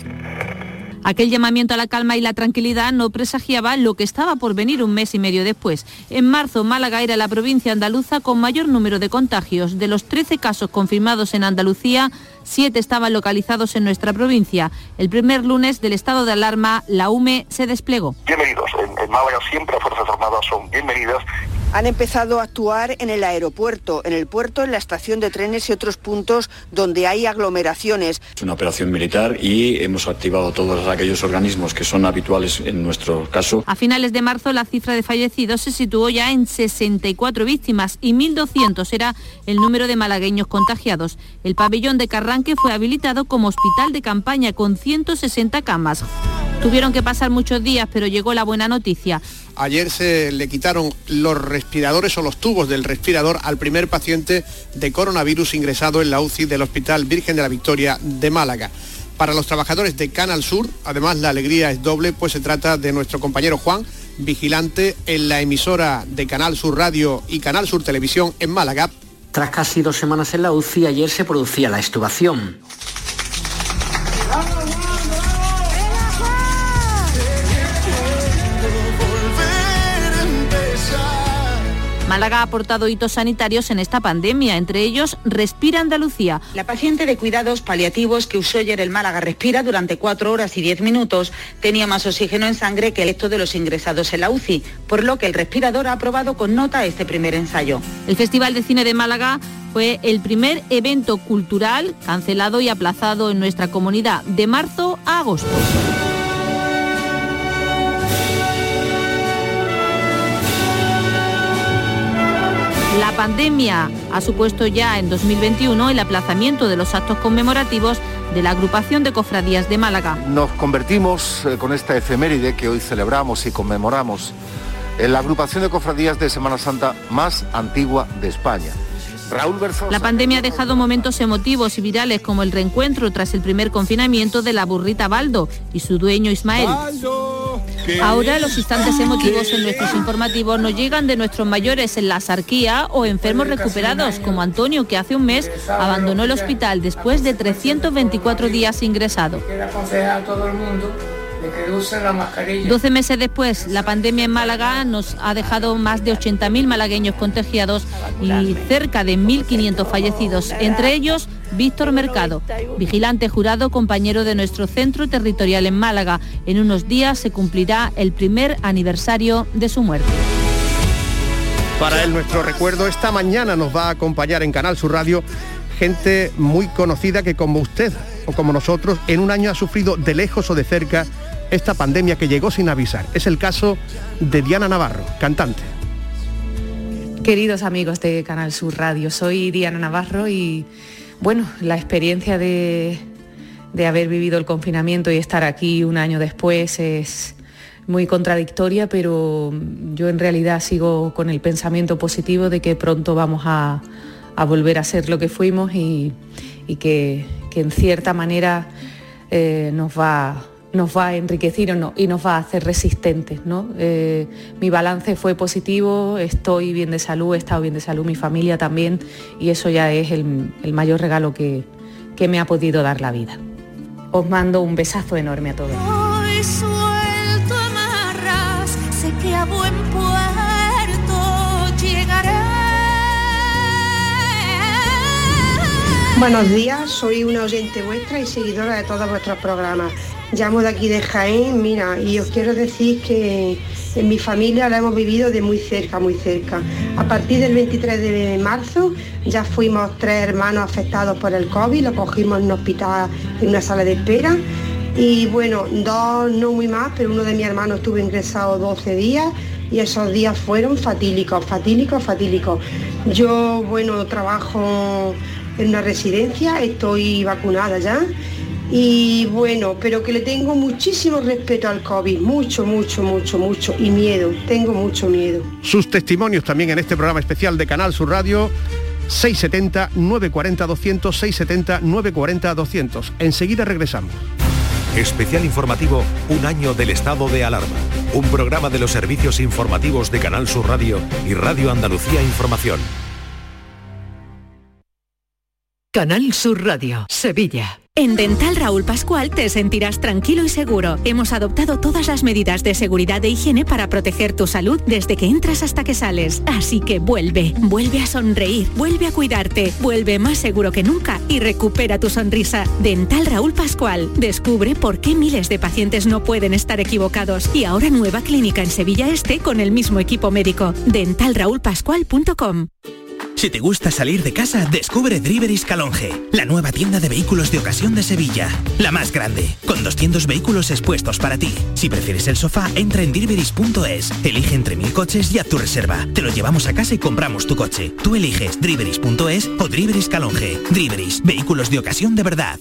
Aquel llamamiento a la calma y la tranquilidad no presagiaba lo que estaba por venir un mes y medio después. En marzo, Málaga era la provincia andaluza con mayor número de contagios. De los 13 casos confirmados en Andalucía, 7 estaban localizados en nuestra provincia. El primer lunes del estado de alarma, la UME se desplegó. Bienvenidos. En, en Málaga siempre las Fuerzas Armadas son bienvenidas Han empezado a actuar en el aeropuerto, en el puerto, en la estación de trenes y otros puntos donde hay aglomeraciones. Es una operación militar y hemos activado todos aquellos organismos que son habituales en nuestro caso. A finales de marzo la cifra de fallecidos se situó ya en 64 víctimas y 1.200 era el número de malagueños contagiados. El pabellón de Carranque fue habilitado como hospital de campaña con 160 camas. Tuvieron que pasar muchos días, pero llegó la buena noticia. Ayer se le quitaron los respiradores o los tubos del respirador al primer paciente de coronavirus ingresado en la UCI del Hospital Virgen de la Victoria de Málaga. Para los trabajadores de Canal Sur, además la alegría es doble, pues se trata de nuestro compañero Juan, vigilante en la emisora de Canal Sur Radio y Canal Sur Televisión en Málaga. Tras casi dos semanas en la UCI, ayer se producía la estubación. Málaga ha aportado hitos sanitarios en esta pandemia, entre ellos Respira Andalucía. La paciente de cuidados paliativos que usó ayer el Málaga Respira durante cuatro horas y diez minutos tenía más oxígeno en sangre que el resto de los ingresados en la UCI, por lo que el respirador ha aprobado con nota este primer ensayo. El Festival de Cine de Málaga fue el primer evento cultural cancelado y aplazado en nuestra comunidad de marzo a agosto. La pandemia ha supuesto ya en 2021 el aplazamiento de los actos conmemorativos de la agrupación de cofradías de Málaga. Nos convertimos eh, con esta efeméride que hoy celebramos y conmemoramos en la agrupación de cofradías de Semana Santa más antigua de España. Raúl Berzosa. La pandemia ha dejado momentos emotivos y virales como el reencuentro tras el primer confinamiento de la burrita Baldo y su dueño Ismael. Ahora los instantes emotivos en nuestros informativos nos llegan de nuestros mayores en la sarquía o enfermos recuperados, como Antonio, que hace un mes abandonó el hospital después de 324 días ingresado. 12 meses después, la pandemia en Málaga nos ha dejado más de 80.000 malagueños contagiados y cerca de 1.500 fallecidos, entre ellos Víctor Mercado, vigilante jurado compañero de nuestro centro territorial en Málaga. En unos días se cumplirá el primer aniversario de su muerte. Para él nuestro recuerdo, esta mañana nos va a acompañar en Canal Sur Radio gente muy conocida que como usted o como nosotros en un año ha sufrido de lejos o de cerca esta pandemia que llegó sin avisar. Es el caso de Diana Navarro, cantante. Queridos amigos de Canal Sur Radio, soy Diana Navarro y bueno, la experiencia de, de haber vivido el confinamiento y estar aquí un año después es muy contradictoria, pero yo en realidad sigo con el pensamiento positivo de que pronto vamos a, a volver a ser lo que fuimos y, y que, que, en cierta manera eh, nos va nos va a enriquecer y nos va a hacer resistentes. ¿no? Eh, mi balance fue positivo, estoy bien de salud, he estado bien de salud, mi familia también, y eso ya es el, el mayor regalo que, que, me ha podido dar la vida. Os mando un besazo enorme a todos. Hoy suelto amarras, sé que a buen puerto llegaré. Buenos días, soy una oyente vuestra y seguidora de todos vuestros programas. Llamo de aquí de Jaén, mira, y os quiero decir que en mi familia la hemos vivido de muy cerca, muy cerca. A partir del 23 de marzo ya fuimos tres hermanos afectados por el COVID, lo cogimos en un hospital, en una sala de espera. Y bueno, dos no muy más, pero uno de mis hermanos estuvo ingresado 12 días y esos días fueron fatílicos, fatílicos, fatílicos. Yo, bueno, trabajo en una residencia, estoy vacunada ya y bueno, pero que le tengo muchísimo respeto al COVID, mucho, mucho, mucho, mucho, y miedo, tengo mucho miedo. Sus testimonios también en este programa especial de Canal Sur Radio. 670-940-200, 670-940-200. Enseguida regresamos. Especial informativo Un año del estado de alarma. Un programa de los servicios informativos de Canal Sur Radio y Radio Andalucía Información. Canal Sur Radio, Sevilla. En Dental Raúl Pascual te sentirás tranquilo y seguro. Hemos adoptado todas las medidas de seguridad e higiene para proteger tu salud desde que entras hasta que sales. Así que vuelve, vuelve a sonreír, vuelve a cuidarte, vuelve más seguro que nunca y recupera tu sonrisa. Dental Raúl Pascual. Descubre por qué miles de pacientes no pueden estar equivocados. Y ahora nueva clínica en Sevilla Este con el mismo equipo médico. dentalraulpascual.com. Si te gusta salir de casa, descubre Driveris Calonge, la nueva tienda de vehículos de ocasión de Sevilla. La más grande, con 200 vehículos expuestos para ti. Si prefieres el sofá, entra en driveris.es, elige entre mil coches y haz tu reserva. Te lo llevamos a casa y compramos tu coche. Tú eliges driveris.es o Driveris Calonge. Driveris, vehículos de ocasión de verdad.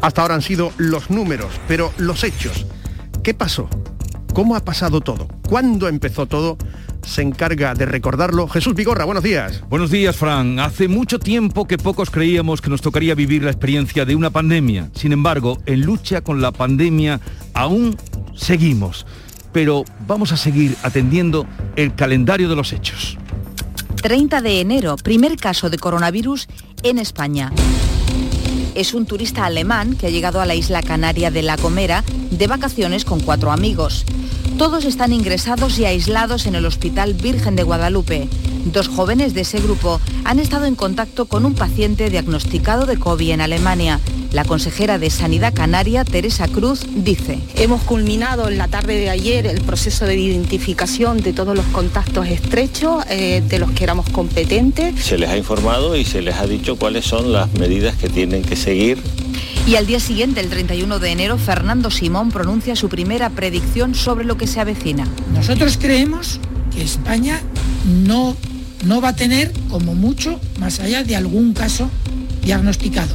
Hasta ahora han sido los números, pero los hechos. ¿Qué pasó? ¿Cómo ha pasado todo? ¿Cuándo empezó todo? se encarga de recordarlo. Jesús Vigorra, buenos días. Buenos días, Fran. Hace mucho tiempo que pocos creíamos que nos tocaría vivir la experiencia de una pandemia. Sin embargo, en lucha con la pandemia aún seguimos. Pero vamos a seguir atendiendo el calendario de los hechos. 30 de enero, primer caso de coronavirus en España. Es un turista alemán que ha llegado a la isla canaria de La Gomera de vacaciones con cuatro amigos. Todos están ingresados y aislados en el Hospital Virgen de Guadalupe. Dos jóvenes de ese grupo han estado en contacto con un paciente diagnosticado de COVID en Alemania. La consejera de Sanidad Canaria, Teresa Cruz, dice. Hemos culminado en la tarde de ayer el proceso de identificación de todos los contactos estrechos eh, de los que éramos competentes. Se les ha informado y se les ha dicho cuáles son las medidas que tienen que seguir y al día siguiente, el 31 de enero, Fernando Simón pronuncia su primera predicción sobre lo que se avecina. Nosotros creemos que España no, no va a tener, como mucho, más allá de algún caso diagnosticado.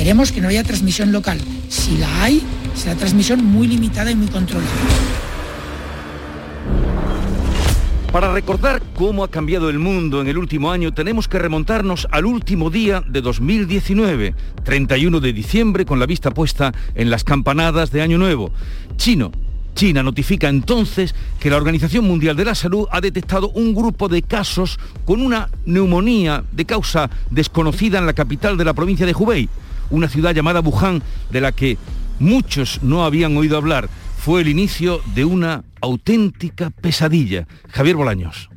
Esperemos que no haya transmisión local. Si la hay, será transmisión muy limitada y muy controlada. Para recordar cómo ha cambiado el mundo en el último año, tenemos que remontarnos al último día de 2019, 31 de diciembre, con la vista puesta en las campanadas de Año Nuevo. Chino, China notifica entonces que la Organización Mundial de la Salud ha detectado un grupo de casos con una neumonía de causa desconocida en la capital de la provincia de Hubei, una ciudad llamada Wuhan, de la que muchos no habían oído hablar fue el inicio de una auténtica pesadilla. Javier Bolaños.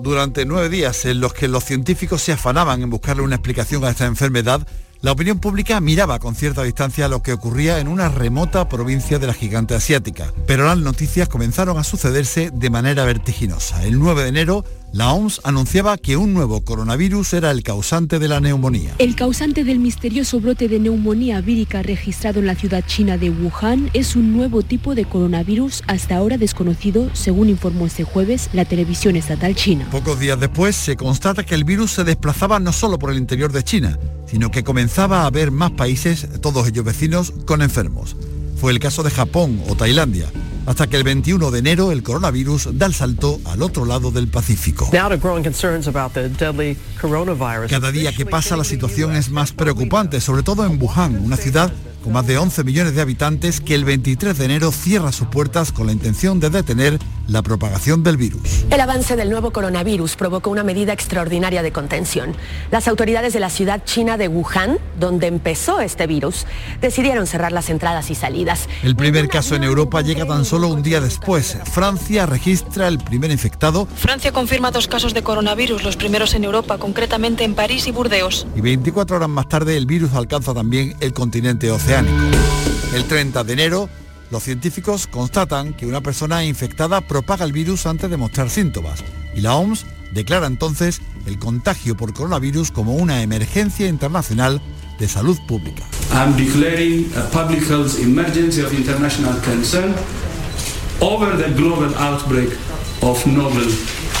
Durante nueve días en los que los científicos se afanaban en buscarle una explicación a esta enfermedad, la opinión pública miraba con cierta distancia lo que ocurría en una remota provincia de la gigante asiática. Pero las noticias comenzaron a sucederse de manera vertiginosa. El 9 de enero, la OMS anunciaba que un nuevo coronavirus era el causante de la neumonía. El causante del misterioso brote de neumonía vírica registrado en la ciudad china de Wuhan es un nuevo tipo de coronavirus hasta ahora desconocido, según informó este jueves la televisión estatal china. Pocos días después se constata que el virus se desplazaba no solo por el interior de China, sino que comenzaba a haber más países, todos ellos vecinos, con enfermos. Fue el caso de Japón o Tailandia hasta que el 21 de enero el coronavirus da el salto al otro lado del Pacífico. Cada día que pasa la situación es más preocupante, sobre todo en Wuhan, una ciudad con más de 11 millones de habitantes que el 23 de enero cierra sus puertas con la intención de detener la propagación del virus. El avance del nuevo coronavirus provocó una medida extraordinaria de contención. Las autoridades de la ciudad china de Wuhan, donde empezó este virus, decidieron cerrar las entradas y salidas. El primer caso en Europa llega tan solo un día después. Francia registra el primer infectado. Francia confirma dos casos de coronavirus, los primeros en Europa, concretamente en París y Burdeos. Y 24 horas más tarde el virus alcanza también el continente oceánico. El 30 de enero, los científicos constatan que una persona infectada propaga el virus antes de mostrar síntomas y la OMS declara entonces el contagio por coronavirus como una emergencia internacional de salud pública.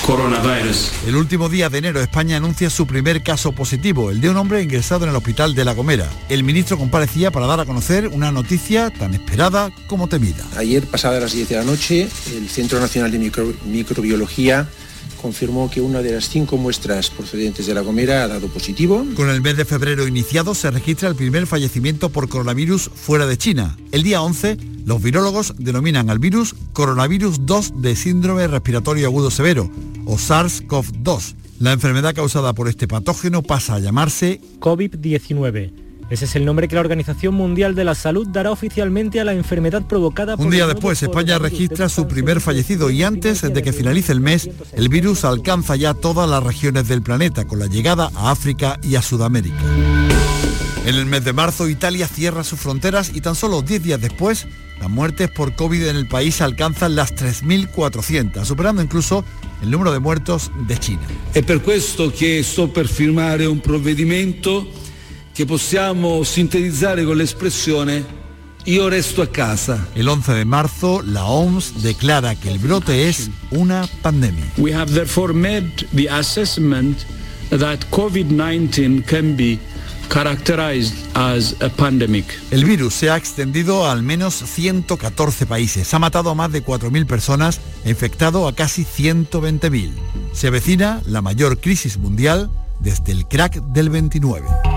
Coronavirus. El último día de enero España anuncia su primer caso positivo, el de un hombre ingresado en el hospital de La Gomera. El ministro comparecía para dar a conocer una noticia tan esperada como temida. Ayer, pasada las 10 de la noche, el Centro Nacional de Microbiología confirmó que una de las cinco muestras procedentes de La Gomera ha dado positivo. Con el mes de febrero iniciado se registra el primer fallecimiento por coronavirus fuera de China. El día 11, los virólogos denominan al virus coronavirus 2 de síndrome respiratorio agudo severo o SARS-CoV-2. La enfermedad causada por este patógeno pasa a llamarse COVID-19. Ese es el nombre que la Organización Mundial de la Salud dará oficialmente a la enfermedad provocada por... Un día después, España registra su primer fallecido y antes de que finalice el mes, el virus alcanza ya todas las regiones del planeta, con la llegada a África y a Sudamérica. En el mes de marzo, Italia cierra sus fronteras y tan solo 10 días después, las muertes por COVID en el país alcanzan las 3.400, superando incluso el número de muertos de China. Es por esto que sto per firmare un provvedimento que possiamo sintetizzare con l'espressione Yo resto a casa. El 11 de marzo, la OMS declara que el brote es una pandemia. We have therefore made the assessment that COVID-19 can be characterized as a pandemic. El virus se ha extendido a al menos 114 países, ha matado a más de 4.000 personas infectado a casi 120.000. Se avecina la mayor crisis mundial desde el crack del 29.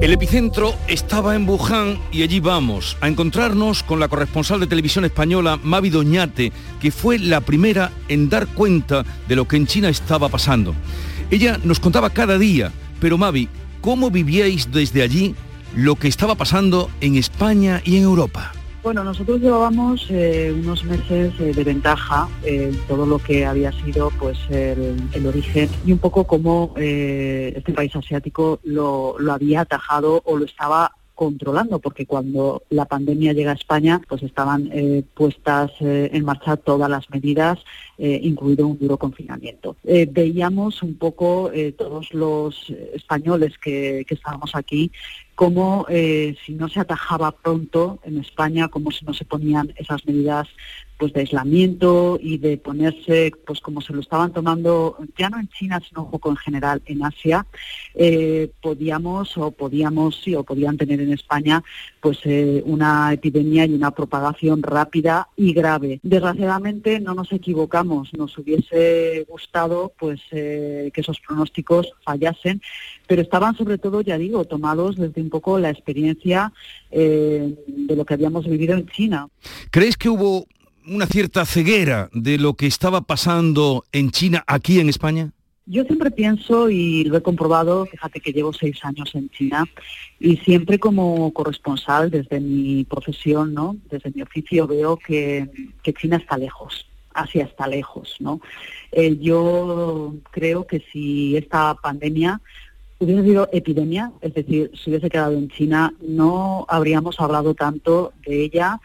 El epicentro estaba en Wuhan y allí vamos a encontrarnos con la corresponsal de televisión española Mavi Doñate, que fue la primera en dar cuenta de lo que en China estaba pasando. Ella nos contaba cada día, pero Mavi, ¿cómo vivíais desde allí lo que estaba pasando en España y en Europa? Bueno, nosotros llevábamos eh, unos meses eh, de ventaja en todo lo que había sido pues el, origen y un poco cómo eh, este país asiático lo, lo había atajado o lo estaba controlando, porque cuando la pandemia llega a España, pues estaban eh, puestas eh, en marcha todas las medidas, eh, incluido un duro confinamiento. veíamos un poco todos los españoles que, que estábamos aquí como si no se atajaba pronto en España, como si no se ponían esas medidas pues de aislamiento y de ponerse, pues como se lo estaban tomando, ya no en China, sino un poco en general en Asia, eh, podíamos o podíamos, sí, o podían tener en España, pues eh, una epidemia y una propagación rápida y grave. Desgraciadamente no nos equivocamos, nos hubiese gustado pues eh, que esos pronósticos fallasen, pero estaban sobre todo, ya digo, tomados desde un poco la experiencia de lo que habíamos vivido en China. ¿Crees que hubo una cierta ceguera de lo que estaba pasando en China aquí en España? Yo siempre pienso y lo he comprobado, fíjate que llevo seis años en China y siempre como corresponsal desde mi profesión, ¿no? Desde mi oficio veo que, China está lejos, Asia está lejos, ¿no? Eh, yo creo que si esta pandemia hubiese sido epidemia, es decir, si hubiese quedado en China, no habríamos hablado tanto de ella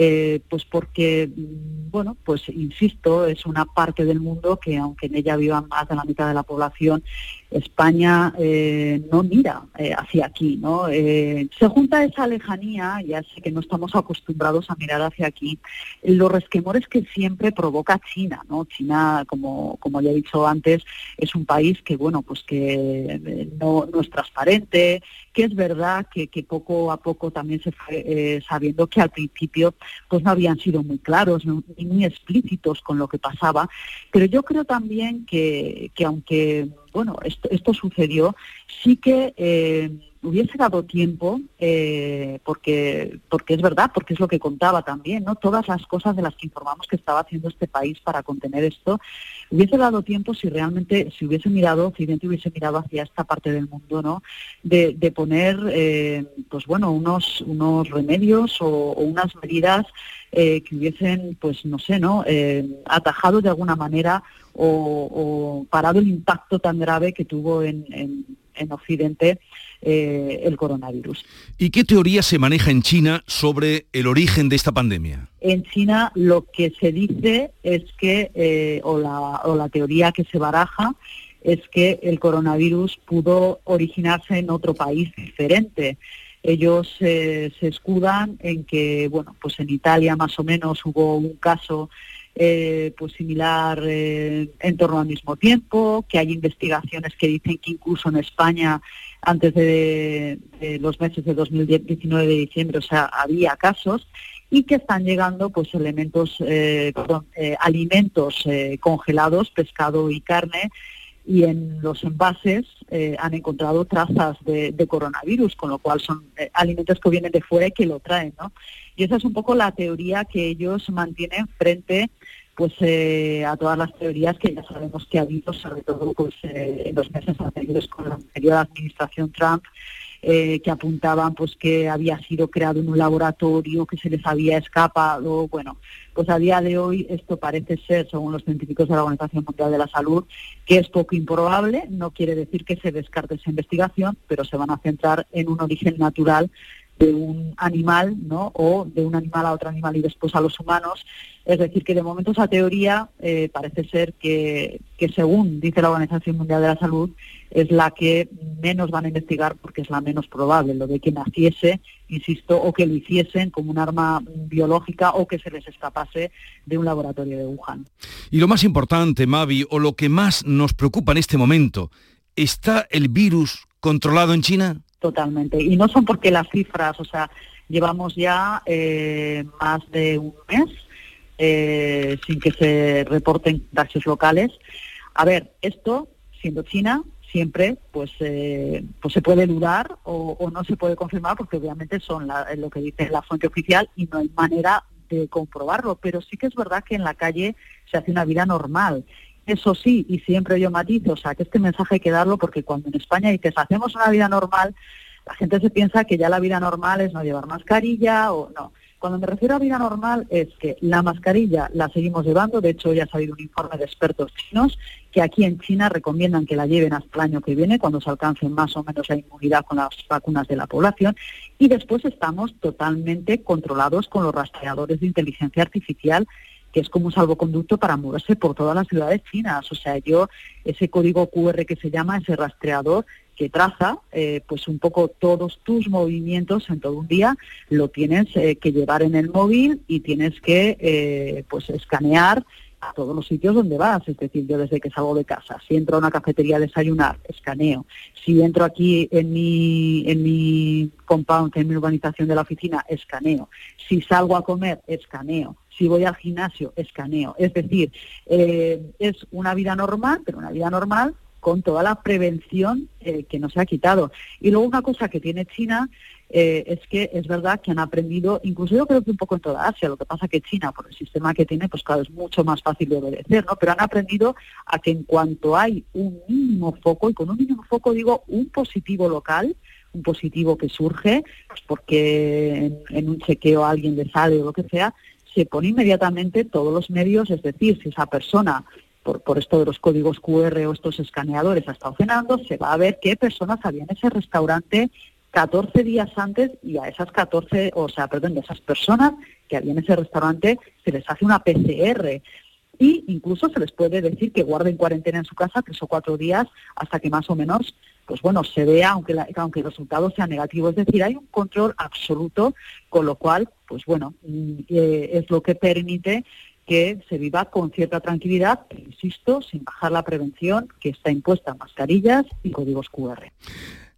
eh, pues porque, mm, bueno, pues insisto, es una parte del mundo que aunque en ella vivan más de la mitad de la población, España eh, no mira eh, hacia aquí, ¿no? se junta esa lejanía, ya sé que no estamos acostumbrados a mirar hacia aquí, los resquemores que siempre provoca China, ¿no? China, como, como ya he dicho antes, es un país que, bueno, pues que no, no es transparente, que es verdad que, que poco a poco también se fue sabiendo que al principio pues no habían sido muy claros ni muy explícitos con lo que pasaba. Pero yo creo también que, que aunque bueno esto, sucedió, sí que eh, hubiese dado tiempo, eh, porque, porque es verdad, porque es lo que contaba también, ¿no? Todas las cosas de las que informamos que estaba haciendo este país para contener esto, hubiese dado tiempo si realmente, si hubiese mirado, Occidente hubiese mirado hacia esta parte del mundo, ¿no? De, poner, eh, pues bueno, unos, unos remedios o, unas medidas eh, que hubiesen, pues no sé, ¿no? atajado de alguna manera o, parado el impacto tan grave que tuvo en Occidente eh, el coronavirus. ¿Y qué teoría se maneja en China sobre el origen de esta pandemia? En China lo que se dice es que, eh, o, la, teoría que se baraja, es que el coronavirus pudo originarse en otro país diferente. Ellos eh, se escudan en que, bueno, pues en Italia más o menos hubo un caso pues similar en torno al mismo tiempo, que hay investigaciones que dicen que incluso en España antes de, los meses de 2019 de diciembre, o sea, había casos y que están llegando pues elementos, eh, eh, alimentos eh, congelados, pescado y carne, y en los envases han encontrado trazas de, coronavirus, con lo cual son alimentos que vienen de fuera y que lo traen, ¿no? Y esa es un poco la teoría que ellos mantienen frente pues eh, a todas las teorías que ya sabemos que ha habido, sobre todo pues eh, en los meses anteriores con la anterior administración Trump, eh, que apuntaban pues que había sido creado en un laboratorio, que se les había escapado. Bueno, pues a día de hoy esto parece ser, según los científicos de la Organización Mundial de la Salud, que es poco improbable. No quiere decir que se descarte esa investigación, pero se van a centrar en un origen natural de un animal, ¿no? O de un animal a otro animal y después a los humanos. Es decir, que de momento esa teoría eh, parece ser que, que, según dice la Organización Mundial de la Salud, es la que menos van a investigar porque es la menos probable, lo de que naciese, insisto, o que lo hiciesen como un arma biológica o que se les escapase de un laboratorio de Wuhan. Y lo más importante, Mavi, o lo que más nos preocupa en este momento, ¿está el virus controlado en China? Totalmente. Y no son porque las cifras, o sea, llevamos ya eh, más de un mes eh, sin que se reporten casos locales. A ver, esto, siendo China, siempre pues eh, pues se puede dudar o, no se puede confirmar porque obviamente son lo que dice la fuente oficial y no hay manera de comprobarlo, pero sí que es verdad que en la calle se hace una vida normal eso sí, y siempre yo matizo, o sea, que este mensaje hay que darlo porque cuando en España dices hacemos una vida normal, la gente se piensa que ya la vida normal es no llevar mascarilla o no. Cuando me refiero a vida normal es que la mascarilla la seguimos llevando, de hecho ya ha salido un informe de expertos chinos que aquí en China recomiendan que la lleven hasta el año que viene, cuando se alcance más o menos la inmunidad con las vacunas de la población, y después estamos totalmente controlados con los rastreadores de inteligencia artificial que es como un salvoconducto para moverse por todas las ciudades chinas. O sea, yo, ese código QR que se llama, ese rastreador que traza, eh, pues un poco todos tus movimientos en todo un día, lo tienes eh, que llevar en el móvil y tienes que, eh, pues, escanear a todos los sitios donde vas, es decir, yo desde que salgo de casa, si entro a una cafetería a desayunar, escaneo, si entro aquí en mi, en mi compound, en mi urbanización de la oficina, escaneo, si salgo a comer, escaneo, si voy al gimnasio, escaneo. Es decir, eh, es una vida normal, pero una vida normal con toda la prevención eh, que no se ha quitado. Y luego una cosa que tiene China eh, es que es verdad que han aprendido, incluso yo creo que un poco en toda Asia, lo que pasa que China, por el sistema que tiene, pues claro, es mucho más fácil de obedecer, ¿no? Pero han aprendido a que en cuanto hay un mínimo foco, y con un mínimo foco digo un positivo local, un positivo que surge, pues porque en un chequeo alguien le sale o lo que sea, se pone inmediatamente todos los medios, es decir, si esa persona, por, por esto de los códigos QR o estos escaneadores, ha estado cenando, se va a ver qué personas había en ese restaurante 14 días antes y a esas 14, o sea, perdón, de esas personas que había en ese restaurante se les hace una PCR y incluso se les puede decir que guarden cuarentena en su casa tres o cuatro días hasta que más o menos pues bueno, se vea, aunque, aunque el resultado sea negativo. Es decir, hay un control absoluto, con lo cual, pues bueno, mm, eh, es lo que permite que se viva con cierta tranquilidad, insisto, sin bajar la prevención que está impuesta en mascarillas y códigos QR.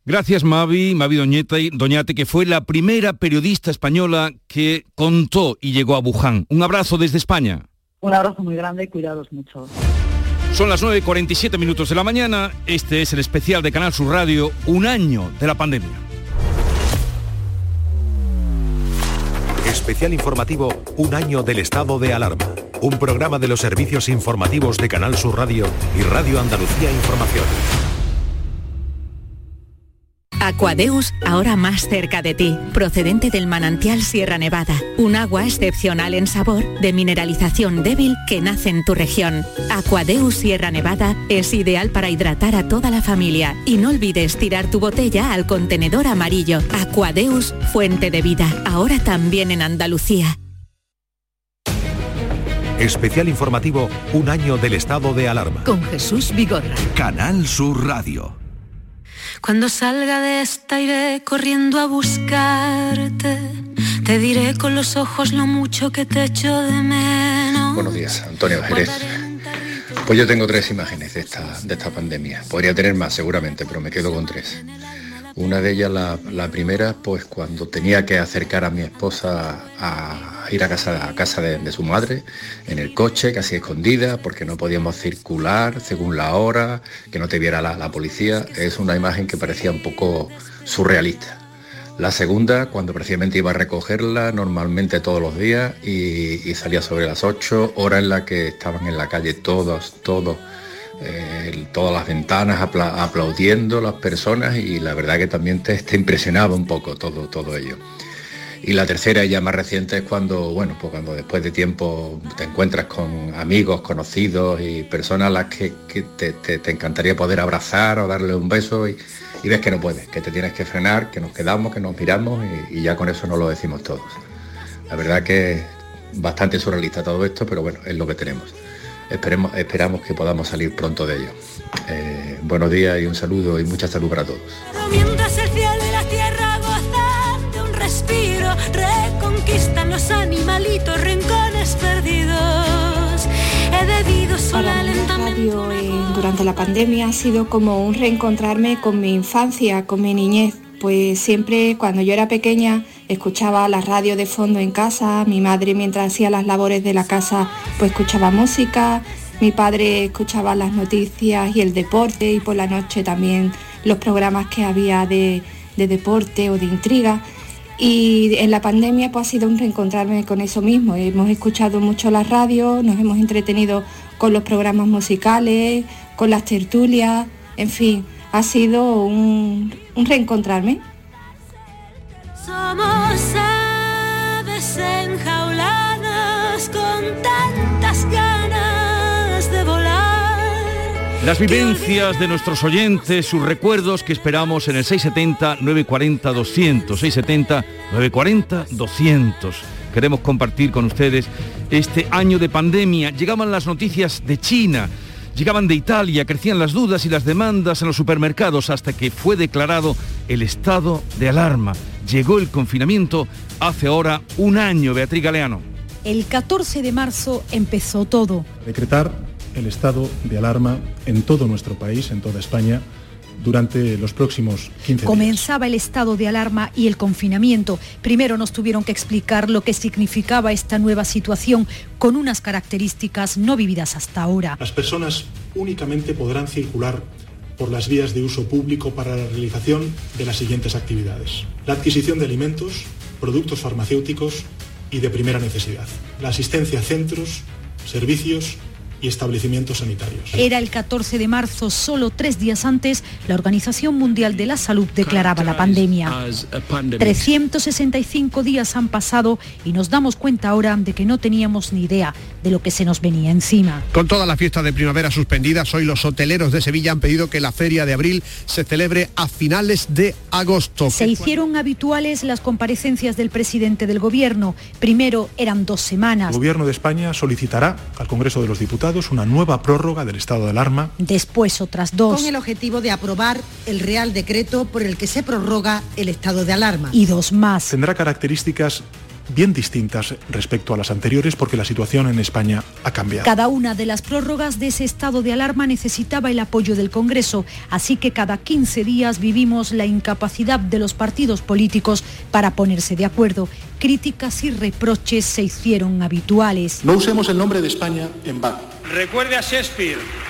Gracias Mavi, Mavi Doñate, Doñate, que fue la primera periodista española que contó y llegó a Wuhan. Un abrazo desde España. Un abrazo muy grande y cuidados mucho. Son las 9.47 minutos de la mañana. Este es el especial de Canal Sur Radio, un año de la pandemia. Especial informativo, un año del estado de alarma. Un programa de los servicios informativos de Canal Sur Radio y Radio Andalucía Información. Aquadeus, ahora más cerca de ti, procedente del manantial Sierra Nevada, un agua excepcional en sabor, de mineralización débil que nace en tu región. Aquadeus Sierra Nevada es ideal para hidratar a toda la familia y no olvides tirar tu botella al contenedor amarillo. Aquadeus, fuente de vida, ahora también en Andalucía. Especial informativo, un año del estado de alarma. Con Jesús Vigorra. Canal Sur Radio. Cuando salga de esta iré corriendo a buscarte. Te diré con los ojos lo mucho que te echo de menos. Buenos días, Antonio Jerez. Pues yo tengo tres imágenes de esta, de esta pandemia. Podría tener más seguramente, pero me quedo con tres. Una de ellas, la, primera, pues cuando tenía que acercar a mi esposa a ir a casa, a casa de, su madre, en el coche, casi escondida, porque no podíamos circular según la hora, que no te viera la, policía. Es una imagen que parecía un poco surrealista. La segunda, cuando precisamente iba a recogerla, normalmente todos los días, y, salía sobre las 8, hora en la que estaban en la calle todos, todos, eh, todas las ventanas aplaudiendo las personas y la verdad que también te, te impresionaba un poco todo, todo ello. Y la tercera, ya más reciente, es cuando, bueno, pues cuando después de tiempo te encuentras con amigos, conocidos y personas a las que, te, encantaría poder abrazar o darle un beso y, ves que no puedes, que te tienes que frenar, que nos quedamos, que nos miramos y, ya con eso no lo decimos todos. La verdad que bastante surrealista todo esto, pero bueno, es lo que tenemos. Esperemos, esperamos que podamos salir pronto de ello. Eh, buenos días y un saludo y mucha salud para todos. reconquistan los animalitos, rincones perdidos. He bebido sola lentamente. Eh, durante la pandemia ha sido como un reencontrarme con mi infancia, con mi niñez. Pues siempre cuando yo era pequeña escuchaba la radio de fondo en casa, mi madre mientras hacía las labores de la casa pues escuchaba música, mi padre escuchaba las noticias y el deporte y por la noche también los programas que había de, de deporte o de intriga. Y en la pandemia pues, ha sido un reencontrarme con eso mismo. Hemos escuchado mucho la radio, nos hemos entretenido con los programas musicales, con las tertulias, en fin, ha sido un, un reencontrarme. Somos aves enjauladas con tantas ganas de volar las vivencias de nuestros oyentes, sus recuerdos que esperamos en el 670-940-200, 670-940-200. Queremos compartir con ustedes este año de pandemia. Llegaban las noticias de China, llegaban de Italia, crecían las dudas y las demandas en los supermercados hasta que fue declarado el estado de alarma. Llegó el confinamiento hace ahora un año, Beatriz Galeano. El 14 de marzo empezó todo. Decretar el estado de alarma en todo nuestro país, en toda España, durante los próximos 15 días. Comenzaba el estado de alarma y el confinamiento. Primero nos tuvieron que explicar lo que significaba esta nueva situación con unas características no vividas hasta ahora. Las personas únicamente podrán circular por las vías de uso público para la realización de las siguientes actividades. La adquisición de alimentos, productos farmacéuticos y de primera necesidad. La asistencia a centros, servicios, y establecimientos sanitarios. Era el 14 de marzo, solo tres días antes, la Organización Mundial de la Salud declaraba la pandemia. 365 días han pasado y nos damos cuenta ahora de que no teníamos ni idea de lo que se nos venía encima. Con toda la fiesta de primavera suspendidas, hoy los hoteleros de Sevilla han pedido que la feria de abril se celebre a finales de agosto. Se hicieron habituales las comparecencias del presidente del gobierno. Primero eran dos semanas. El gobierno de España solicitará al Congreso de los Diputados una nueva prórroga del estado de alarma. Después otras dos. Con el objetivo de aprobar el Real Decreto por el que se prorroga el estado de alarma. Y dos más. Tendrá características bien distintas respecto a las anteriores porque la situación en España ha cambiado. Cada una de las prórrogas de ese estado de alarma necesitaba el apoyo del Congreso, así que cada 15 días vivimos la incapacidad de los partidos políticos para ponerse de acuerdo. Críticas y reproches se hicieron habituales. No usemos el nombre de España en vano. Recuerde a Shakespeare.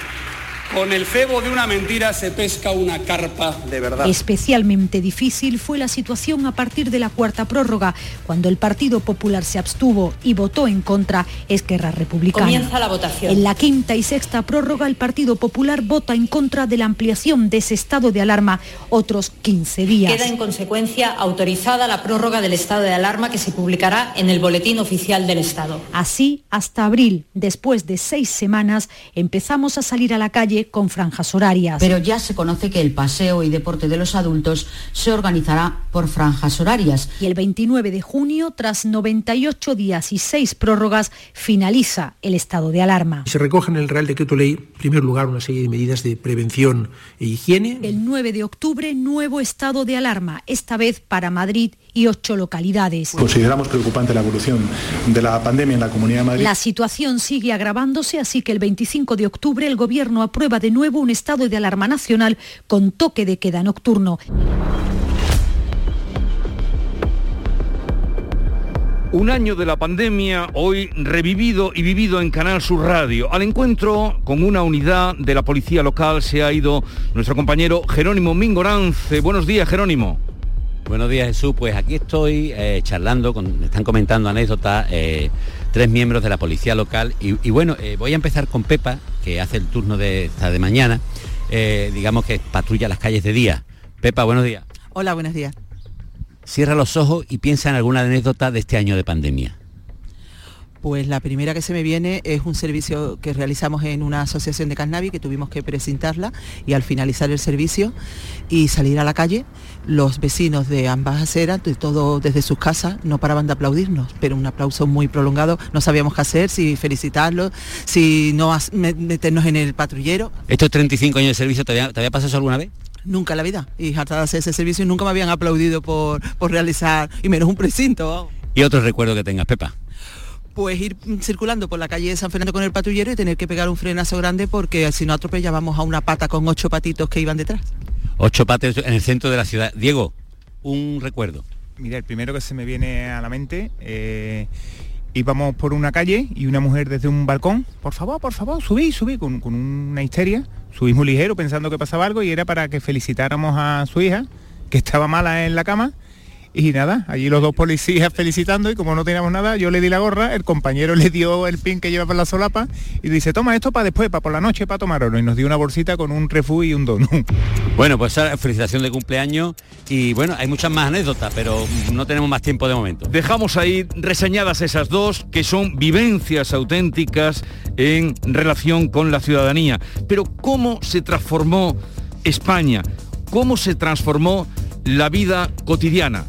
Con el cebo de una mentira se pesca una carpa de verdad. Especialmente difícil fue la situación a partir de la cuarta prórroga, cuando el Partido Popular se abstuvo y votó en contra Esquerra Republicana. Comienza la votación. En la quinta y sexta prórroga, el Partido Popular vota en contra de la ampliación de ese estado de alarma otros 15 días. Queda en consecuencia autorizada la prórroga del estado de alarma que se publicará en el Boletín Oficial del Estado. Así, hasta abril, después de seis semanas, empezamos a salir a la calle con franjas horarias. Pero ya se conoce que el paseo y deporte de los adultos se organizará por franjas horarias. Y el 29 de junio, tras 98 días y 6 prórrogas, finaliza el estado de alarma. Se recoge en el Real Decreto Ley, en primer lugar, una serie de medidas de prevención e higiene. El 9 de octubre, nuevo estado de alarma, esta vez para Madrid y ocho localidades. Consideramos preocupante la evolución de la pandemia en la Comunidad de Madrid. La situación sigue agravándose, así que el 25 de octubre el Gobierno aprueba de nuevo un estado de alarma nacional con toque de queda nocturno. Un año de la pandemia, hoy revivido y vivido en Canal Sur Radio. Al encuentro con una unidad de la policía local se ha ido nuestro compañero Jerónimo Mingorance. Buenos días, Jerónimo. Buenos días Jesús, pues aquí estoy eh, charlando, con, me están comentando anécdotas eh, tres miembros de la policía local y, bueno, eh, voy a empezar con Pepa, que hace el turno de esta de mañana, digamos que patrulla las calles de día. Pepa, buenos días. Hola, buenos días. Cierra los ojos y piensa en alguna anécdota de este año de pandemia. Pues la primera que se me viene es un servicio que realizamos en una asociación de Cannavi que tuvimos que presentarla y al finalizar el servicio y salir a la calle, los vecinos de ambas aceras, de todo desde sus casas, no paraban de aplaudirnos, pero un aplauso muy prolongado, no sabíamos qué hacer, si felicitarlos, si no meternos en el patrullero. ¿Estos 35 años de servicio te había, pasado eso alguna vez? Nunca en la vida. Y hasta de hacer ese servicio nunca me habían aplaudido por, por realizar, y menos un precinto. ¿Y otro recuerdo que tengas, Pepa? Pues ir circulando por la calle de San Fernando con el patrullero y tener que pegar un frenazo grande porque si no atropellábamos a una pata con ocho patitos que iban detrás. Ocho patos en el centro de la ciudad. Diego, un recuerdo. Mira, el primero que se me viene a la mente, eh, íbamos por una calle y una mujer desde un balcón, por favor, por favor, subí, subí, con, con una histeria, subimos ligero pensando que pasaba algo y era para que felicitáramos a su hija, que estaba mala en la cama y nada, allí los dos policías felicitando y como no teníamos nada, yo le di la gorra, el compañero le dio el pin que lleva por la solapa y dice, toma esto para después, para por la noche, para tomarlo. Y nos dio una bolsita con un refú y un donut. Bueno, pues felicitación de cumpleaños y bueno, hay muchas más anécdotas, pero no tenemos más tiempo de momento. Dejamos ahí reseñadas esas dos que son vivencias auténticas en relación con la ciudadanía. Pero ¿cómo se transformó España? ¿Cómo se transformó la vida cotidiana?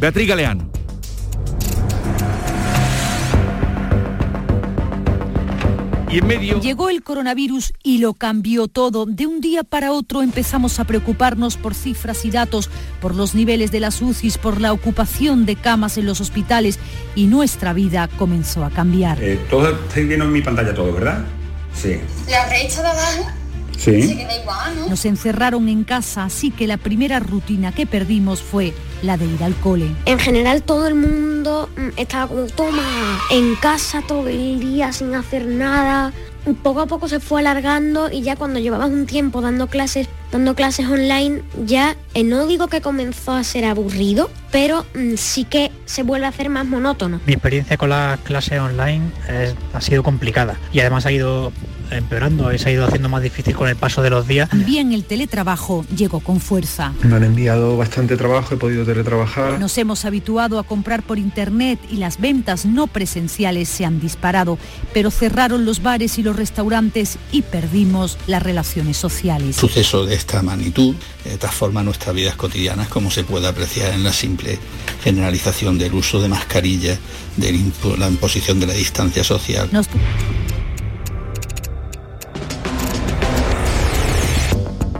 Beatriz Galeano. Y en medio... Llegó el coronavirus y lo cambió todo. De un día para otro empezamos a preocuparnos por cifras y datos, por los niveles de las UCIs, por la ocupación de camas en los hospitales y nuestra vida comenzó a cambiar. Eh, todo estáis viendo en mi pantalla todo, ¿verdad? Sí. La recha de nos encerraron en casa, así que la primera rutina que perdimos fue la de ir al cole. En general todo el mundo mm, estaba como, toma, en casa todo el día sin hacer nada. Poco a poco se fue alargando y ya cuando llevabas un tiempo dando clases, dando clases online, ya eh, no digo que comenzó a ser aburrido, pero mm, sí que se vuelve a hacer más monótono. Mi experiencia con las clases online ha sido complicada y además ha ido empeorando, se ha ido haciendo más difícil con el paso de los días. Bien, el teletrabajo llegó con fuerza. Me han enviado bastante trabajo, he podido teletrabajar. Nos hemos habituado a comprar por internet y las ventas no presenciales se han disparado, pero cerraron los bares y los restaurantes y perdimos las relaciones sociales. suceso de esta magnitud eh, transforma nuestras vidas cotidianas, como se puede apreciar en la simple generalización del uso de mascarillas, de la imposición de la distancia social.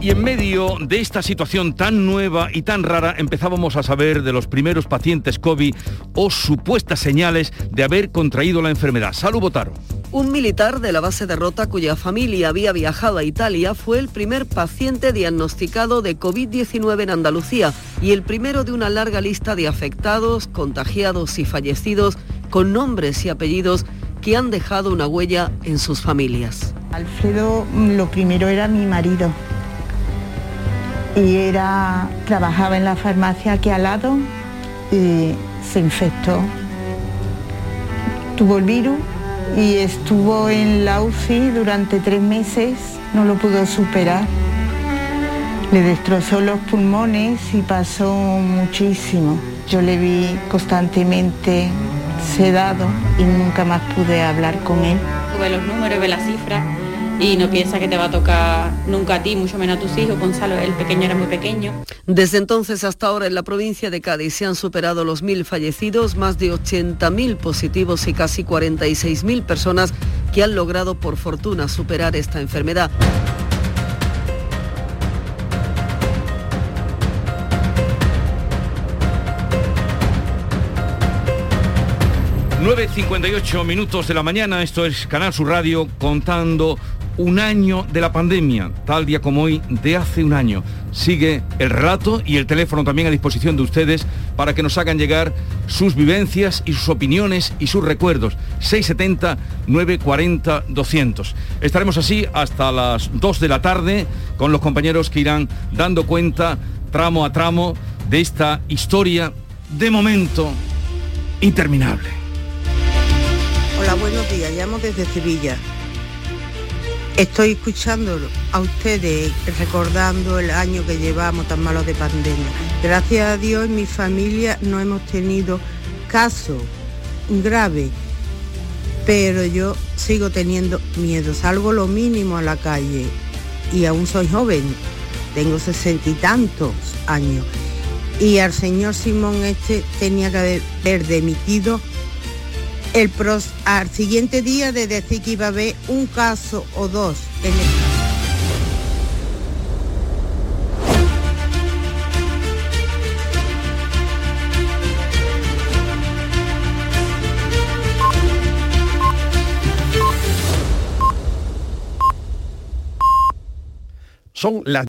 Y en medio de esta situación tan nueva y tan rara, empezábamos a saber de los primeros pacientes COVID o supuestas señales de haber contraído la enfermedad. Salud, Botaro. Un militar de la base de Rota cuya familia había viajado a Italia fue el primer paciente diagnosticado de COVID-19 en Andalucía y el primero de una larga lista de afectados, contagiados y fallecidos con nombres y apellidos que han dejado una huella en sus familias. Alfredo, lo primero era mi marido y era, trabajaba en la farmacia aquí al lado y se infectó. Tuvo el virus y estuvo en la UCI durante tres meses, no lo pudo superar. Le destrozó los pulmones y pasó muchísimo. Yo le vi constantemente sedado y nunca más pude hablar con él. Tuve los números, ve las cifras y no piensa que te va a tocar nunca a ti, mucho menos a tus hijos. Gonzalo, el pequeño era muy pequeño. Desde entonces hasta ahora en la provincia de Cádiz se han superado los mil fallecidos, más de 80.000 positivos y casi 46.000 personas que han logrado por fortuna superar esta enfermedad. 9.58 minutos de la mañana, esto es Canal Sur Radio contando un año de la pandemia, tal día como hoy, de hace un año. Sigue el rato y el teléfono también a disposición de ustedes para que nos hagan llegar sus vivencias y sus opiniones y sus recuerdos. 670-940-200. Estaremos así hasta las 2 de la tarde con los compañeros que irán dando cuenta tramo a tramo de esta historia de momento interminable. Hola, buenos días. Llamo desde Sevilla. Estoy escuchando a ustedes recordando el año que llevamos tan malo de pandemia. Gracias a Dios en mi familia no hemos tenido caso grave, pero yo sigo teniendo miedo. Salgo lo mínimo a la calle y aún soy joven, tengo sesenta y tantos años. Y al señor Simón este tenía que haber demitido el pros, al siguiente día de decir que iba a haber un caso o dos. Son las